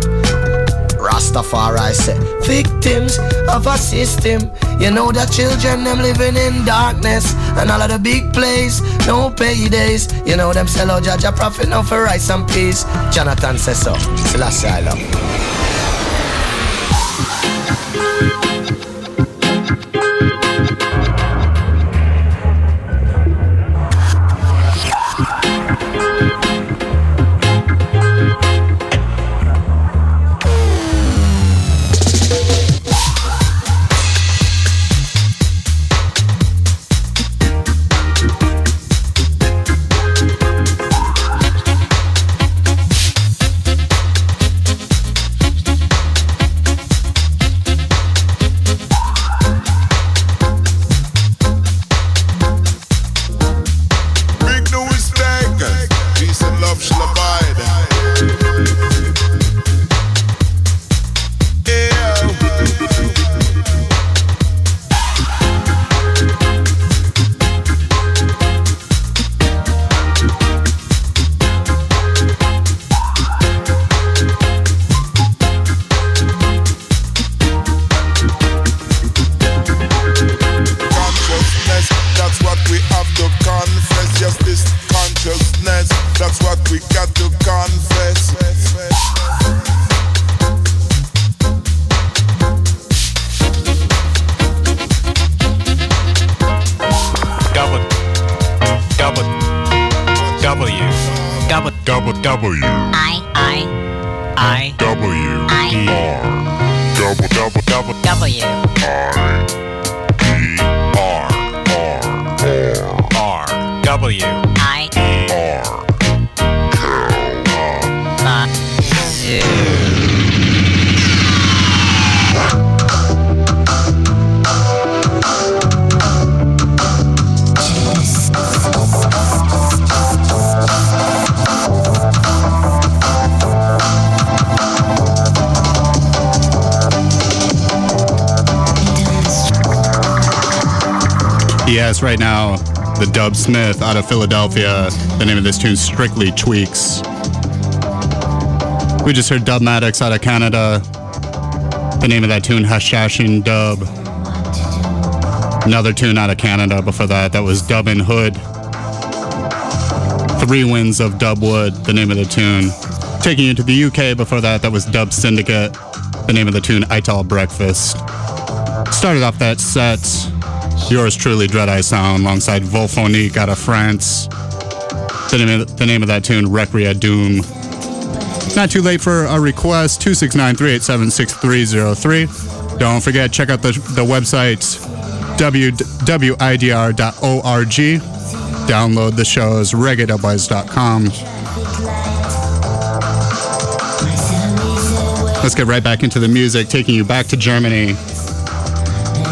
Rastafari said, victims of a system you know that children them living in darkness, and all of the big plays, no paydays. You know them sell out judge a profit now for rice and peace. Jonathan says so. Selassie I love. Smith out of Philadelphia. The name of this tune, Strictly Tweaks. We just heard Dub Maddox out of Canada. The name of that tune, Hashashin Dub. Another tune out of Canada before that, that was Dub Hood. Three Winds of Dubwood, the name of the tune. Taking you to the UK before that, that was Dub Syndicate. The name of the tune, Ital Breakfast. Started off that set, yours truly, Dread Eye Sound, alongside Volfoniq out of France. The name of, the name of that tune, Recrea Doom. Not too late for a request, 269 387 6303. Don't forget, check out the, the website, www.widr.org. Download the shows, reggae.wise.com. Let's get right back into the music, taking you back to Germany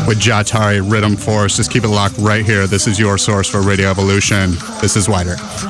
with Jatari Rhythm Force. Just keep it locked right here. This is your source for Radio Evolution. This is WIDR.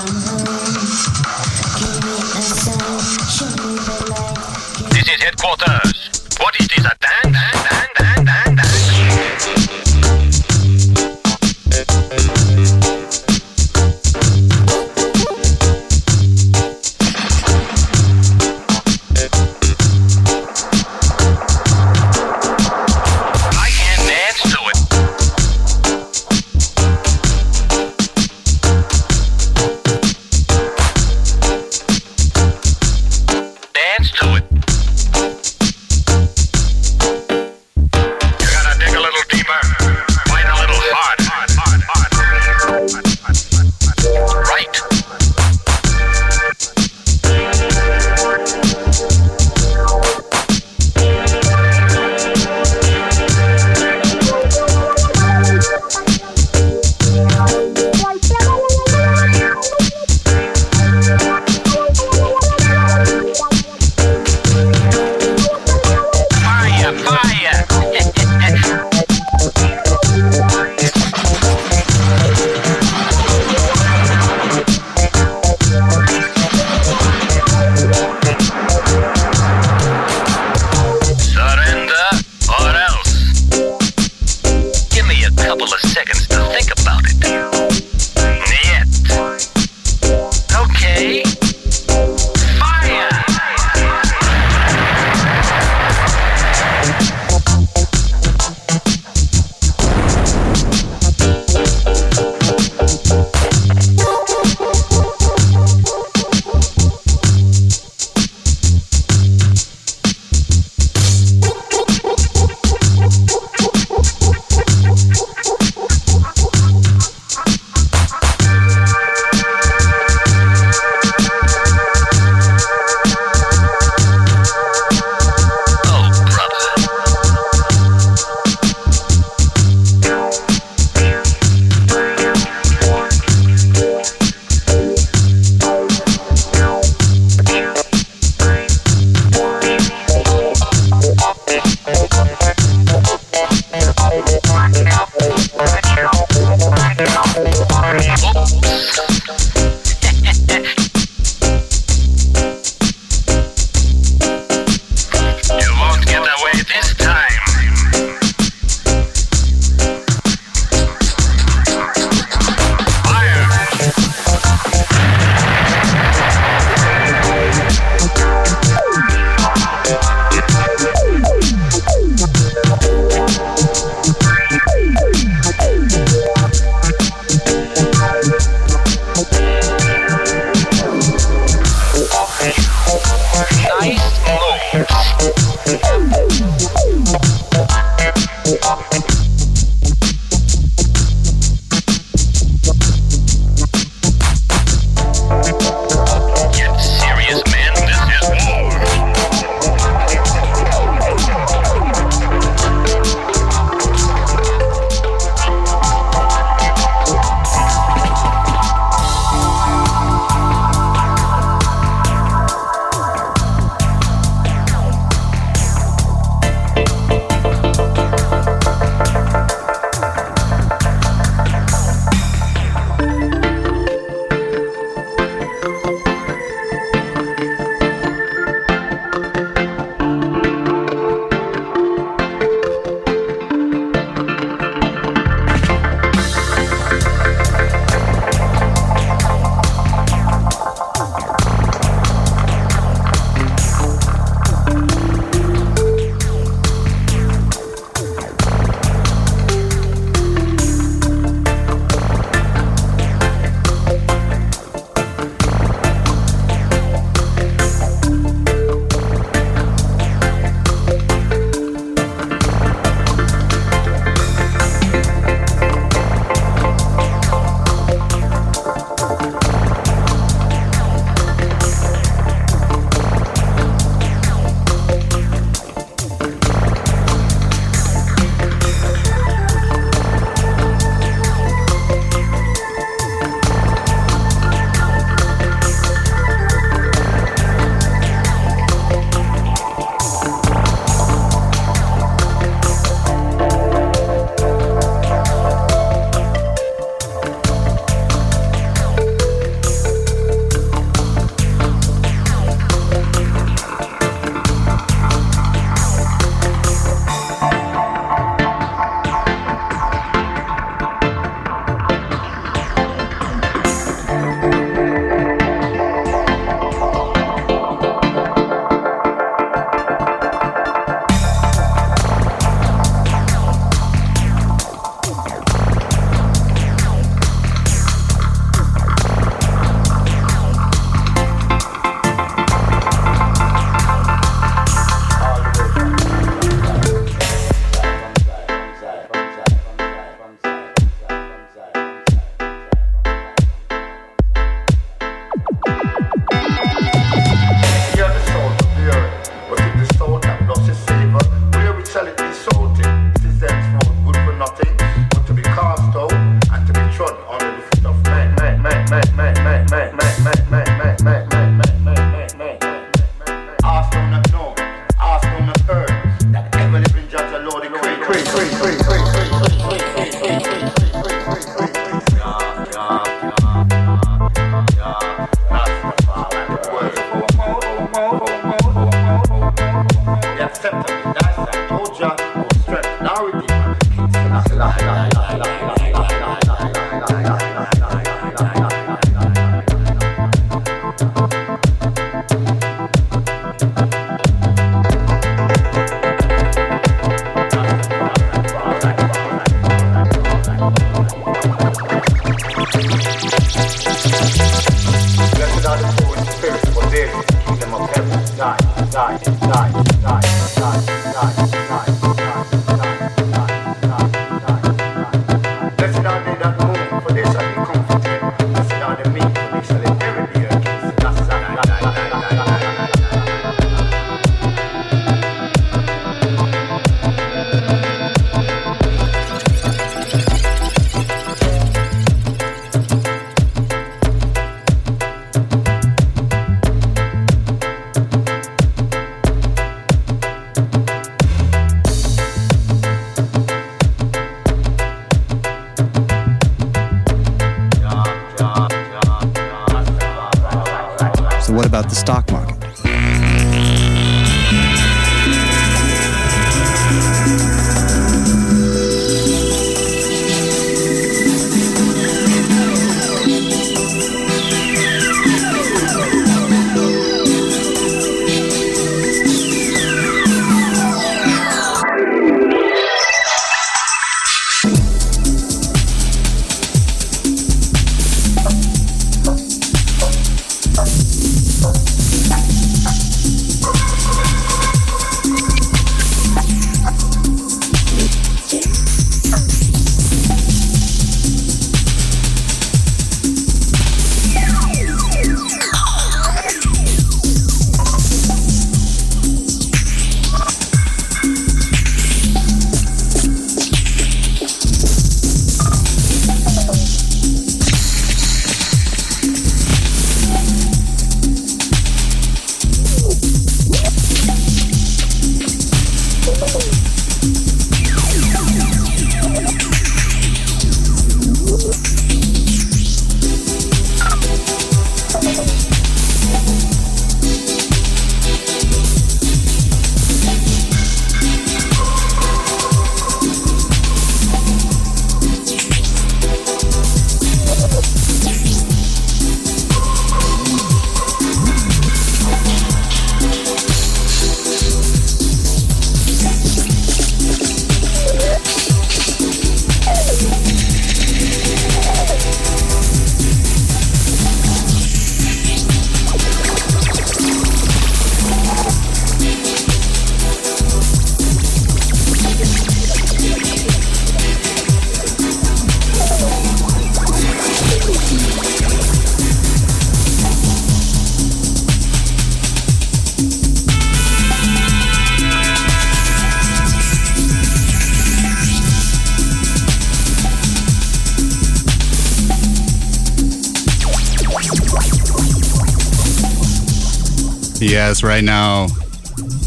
Yes, right now,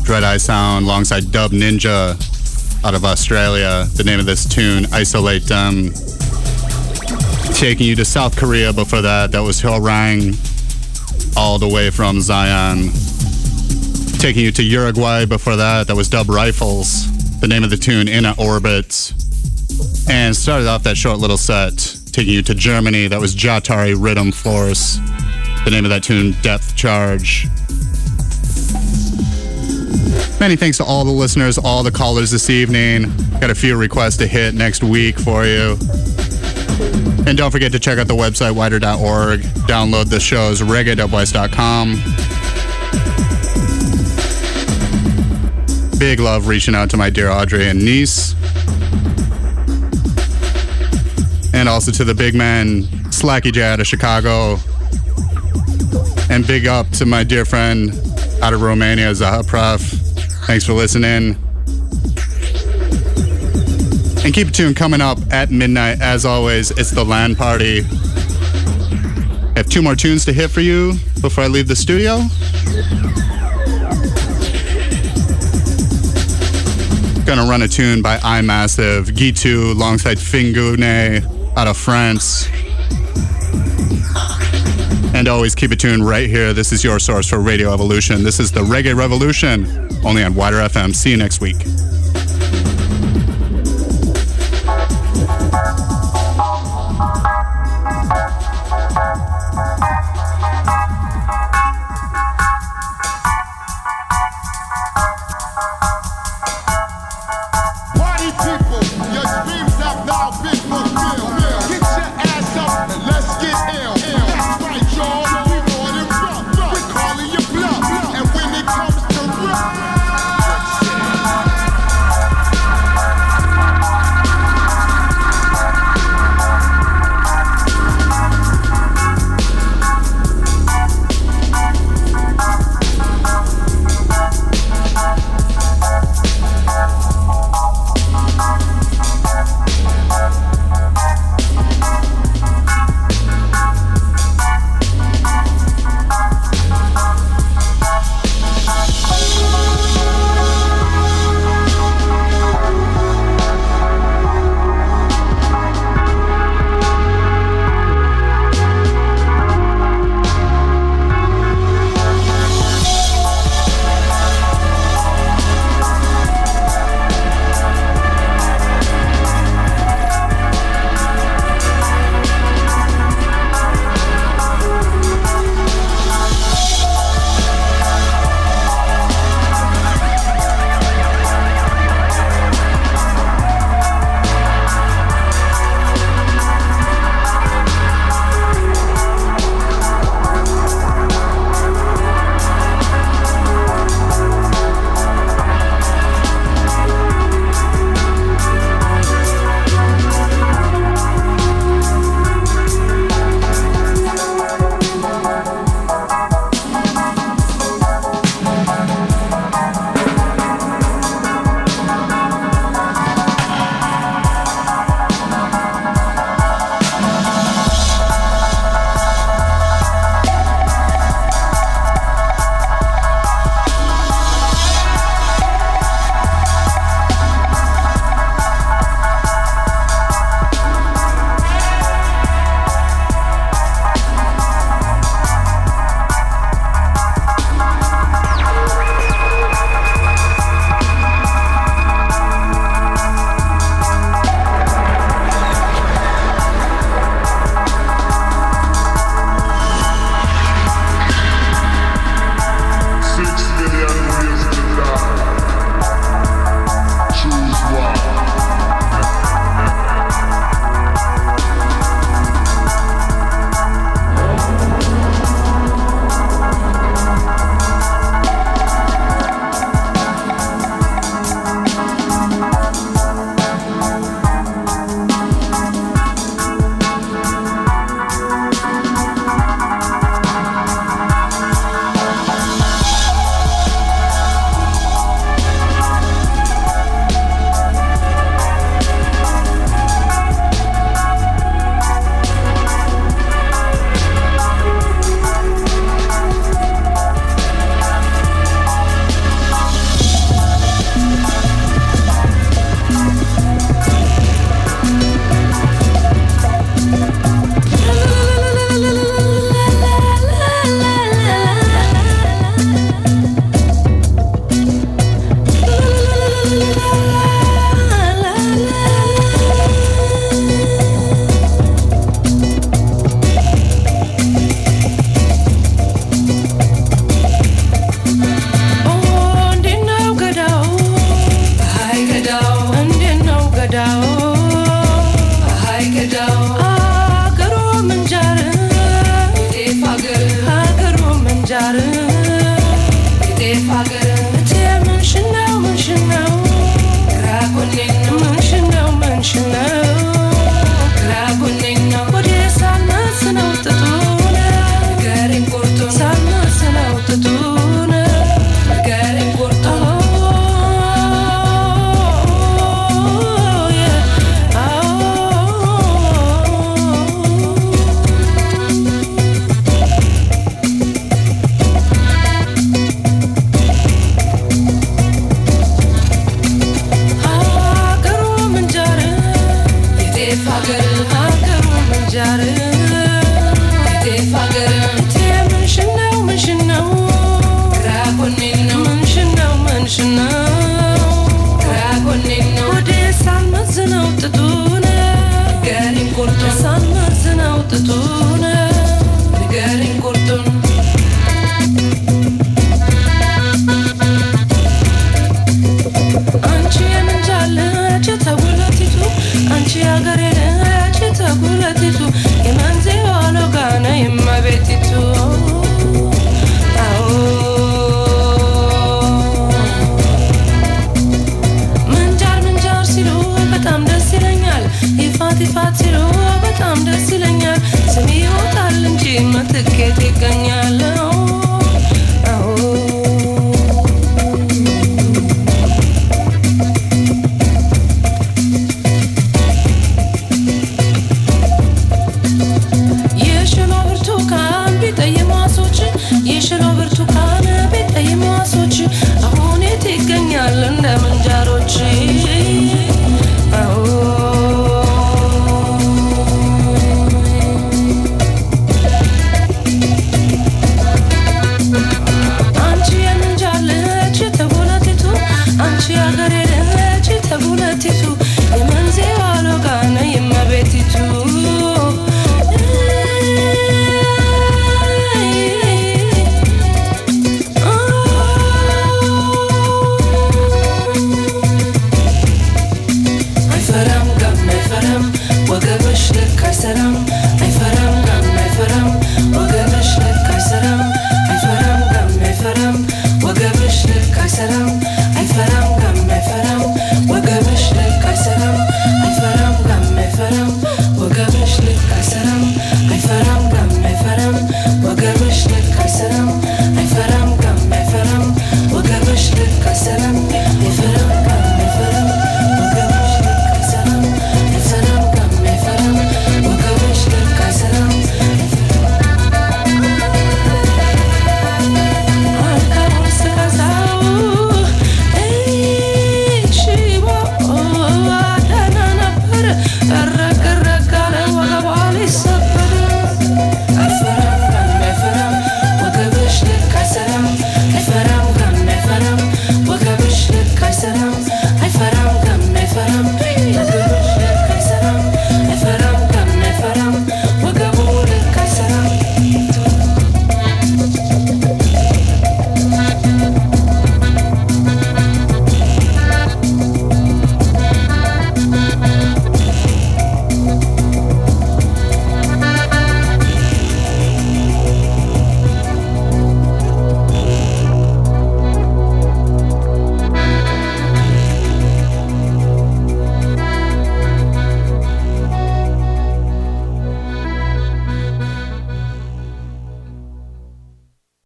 Dread Eye Sound alongside Dub Ninja out of Australia. The name of this tune, Isolate Them. Taking you to South Korea before that, that was Hilrang, all the way from Zion. Taking you to Uruguay before that, that was Dub Rifles. The name of the tune, In a Orbit. And started off that short little set, taking you to Germany, that was Jatari Rhythm Force. The name of that tune, Depth Charge. Many thanks to all the listeners, all the callers this evening. Got a few requests to hit next week for you. And don't forget to check out the website, widr.org. Download the shows, reggae.west.com. Big love reaching out to my dear Audrey and niece. And also to the big man, Slacky J out of Chicago. And big up to my dear friend out of Romania, Zaha Prof. Thanks for listening. And keep it tuned coming up at midnight. As always, it's the LAN party. I have two more tunes to hit for you before I leave the studio. Gonna run a tune by iMassive, Guitoud alongside Fingune out of France. And always keep it tuned right here. This is your source for Radio Evolution. This is the Reggae Revolution, only on WIDR FM. See you next week.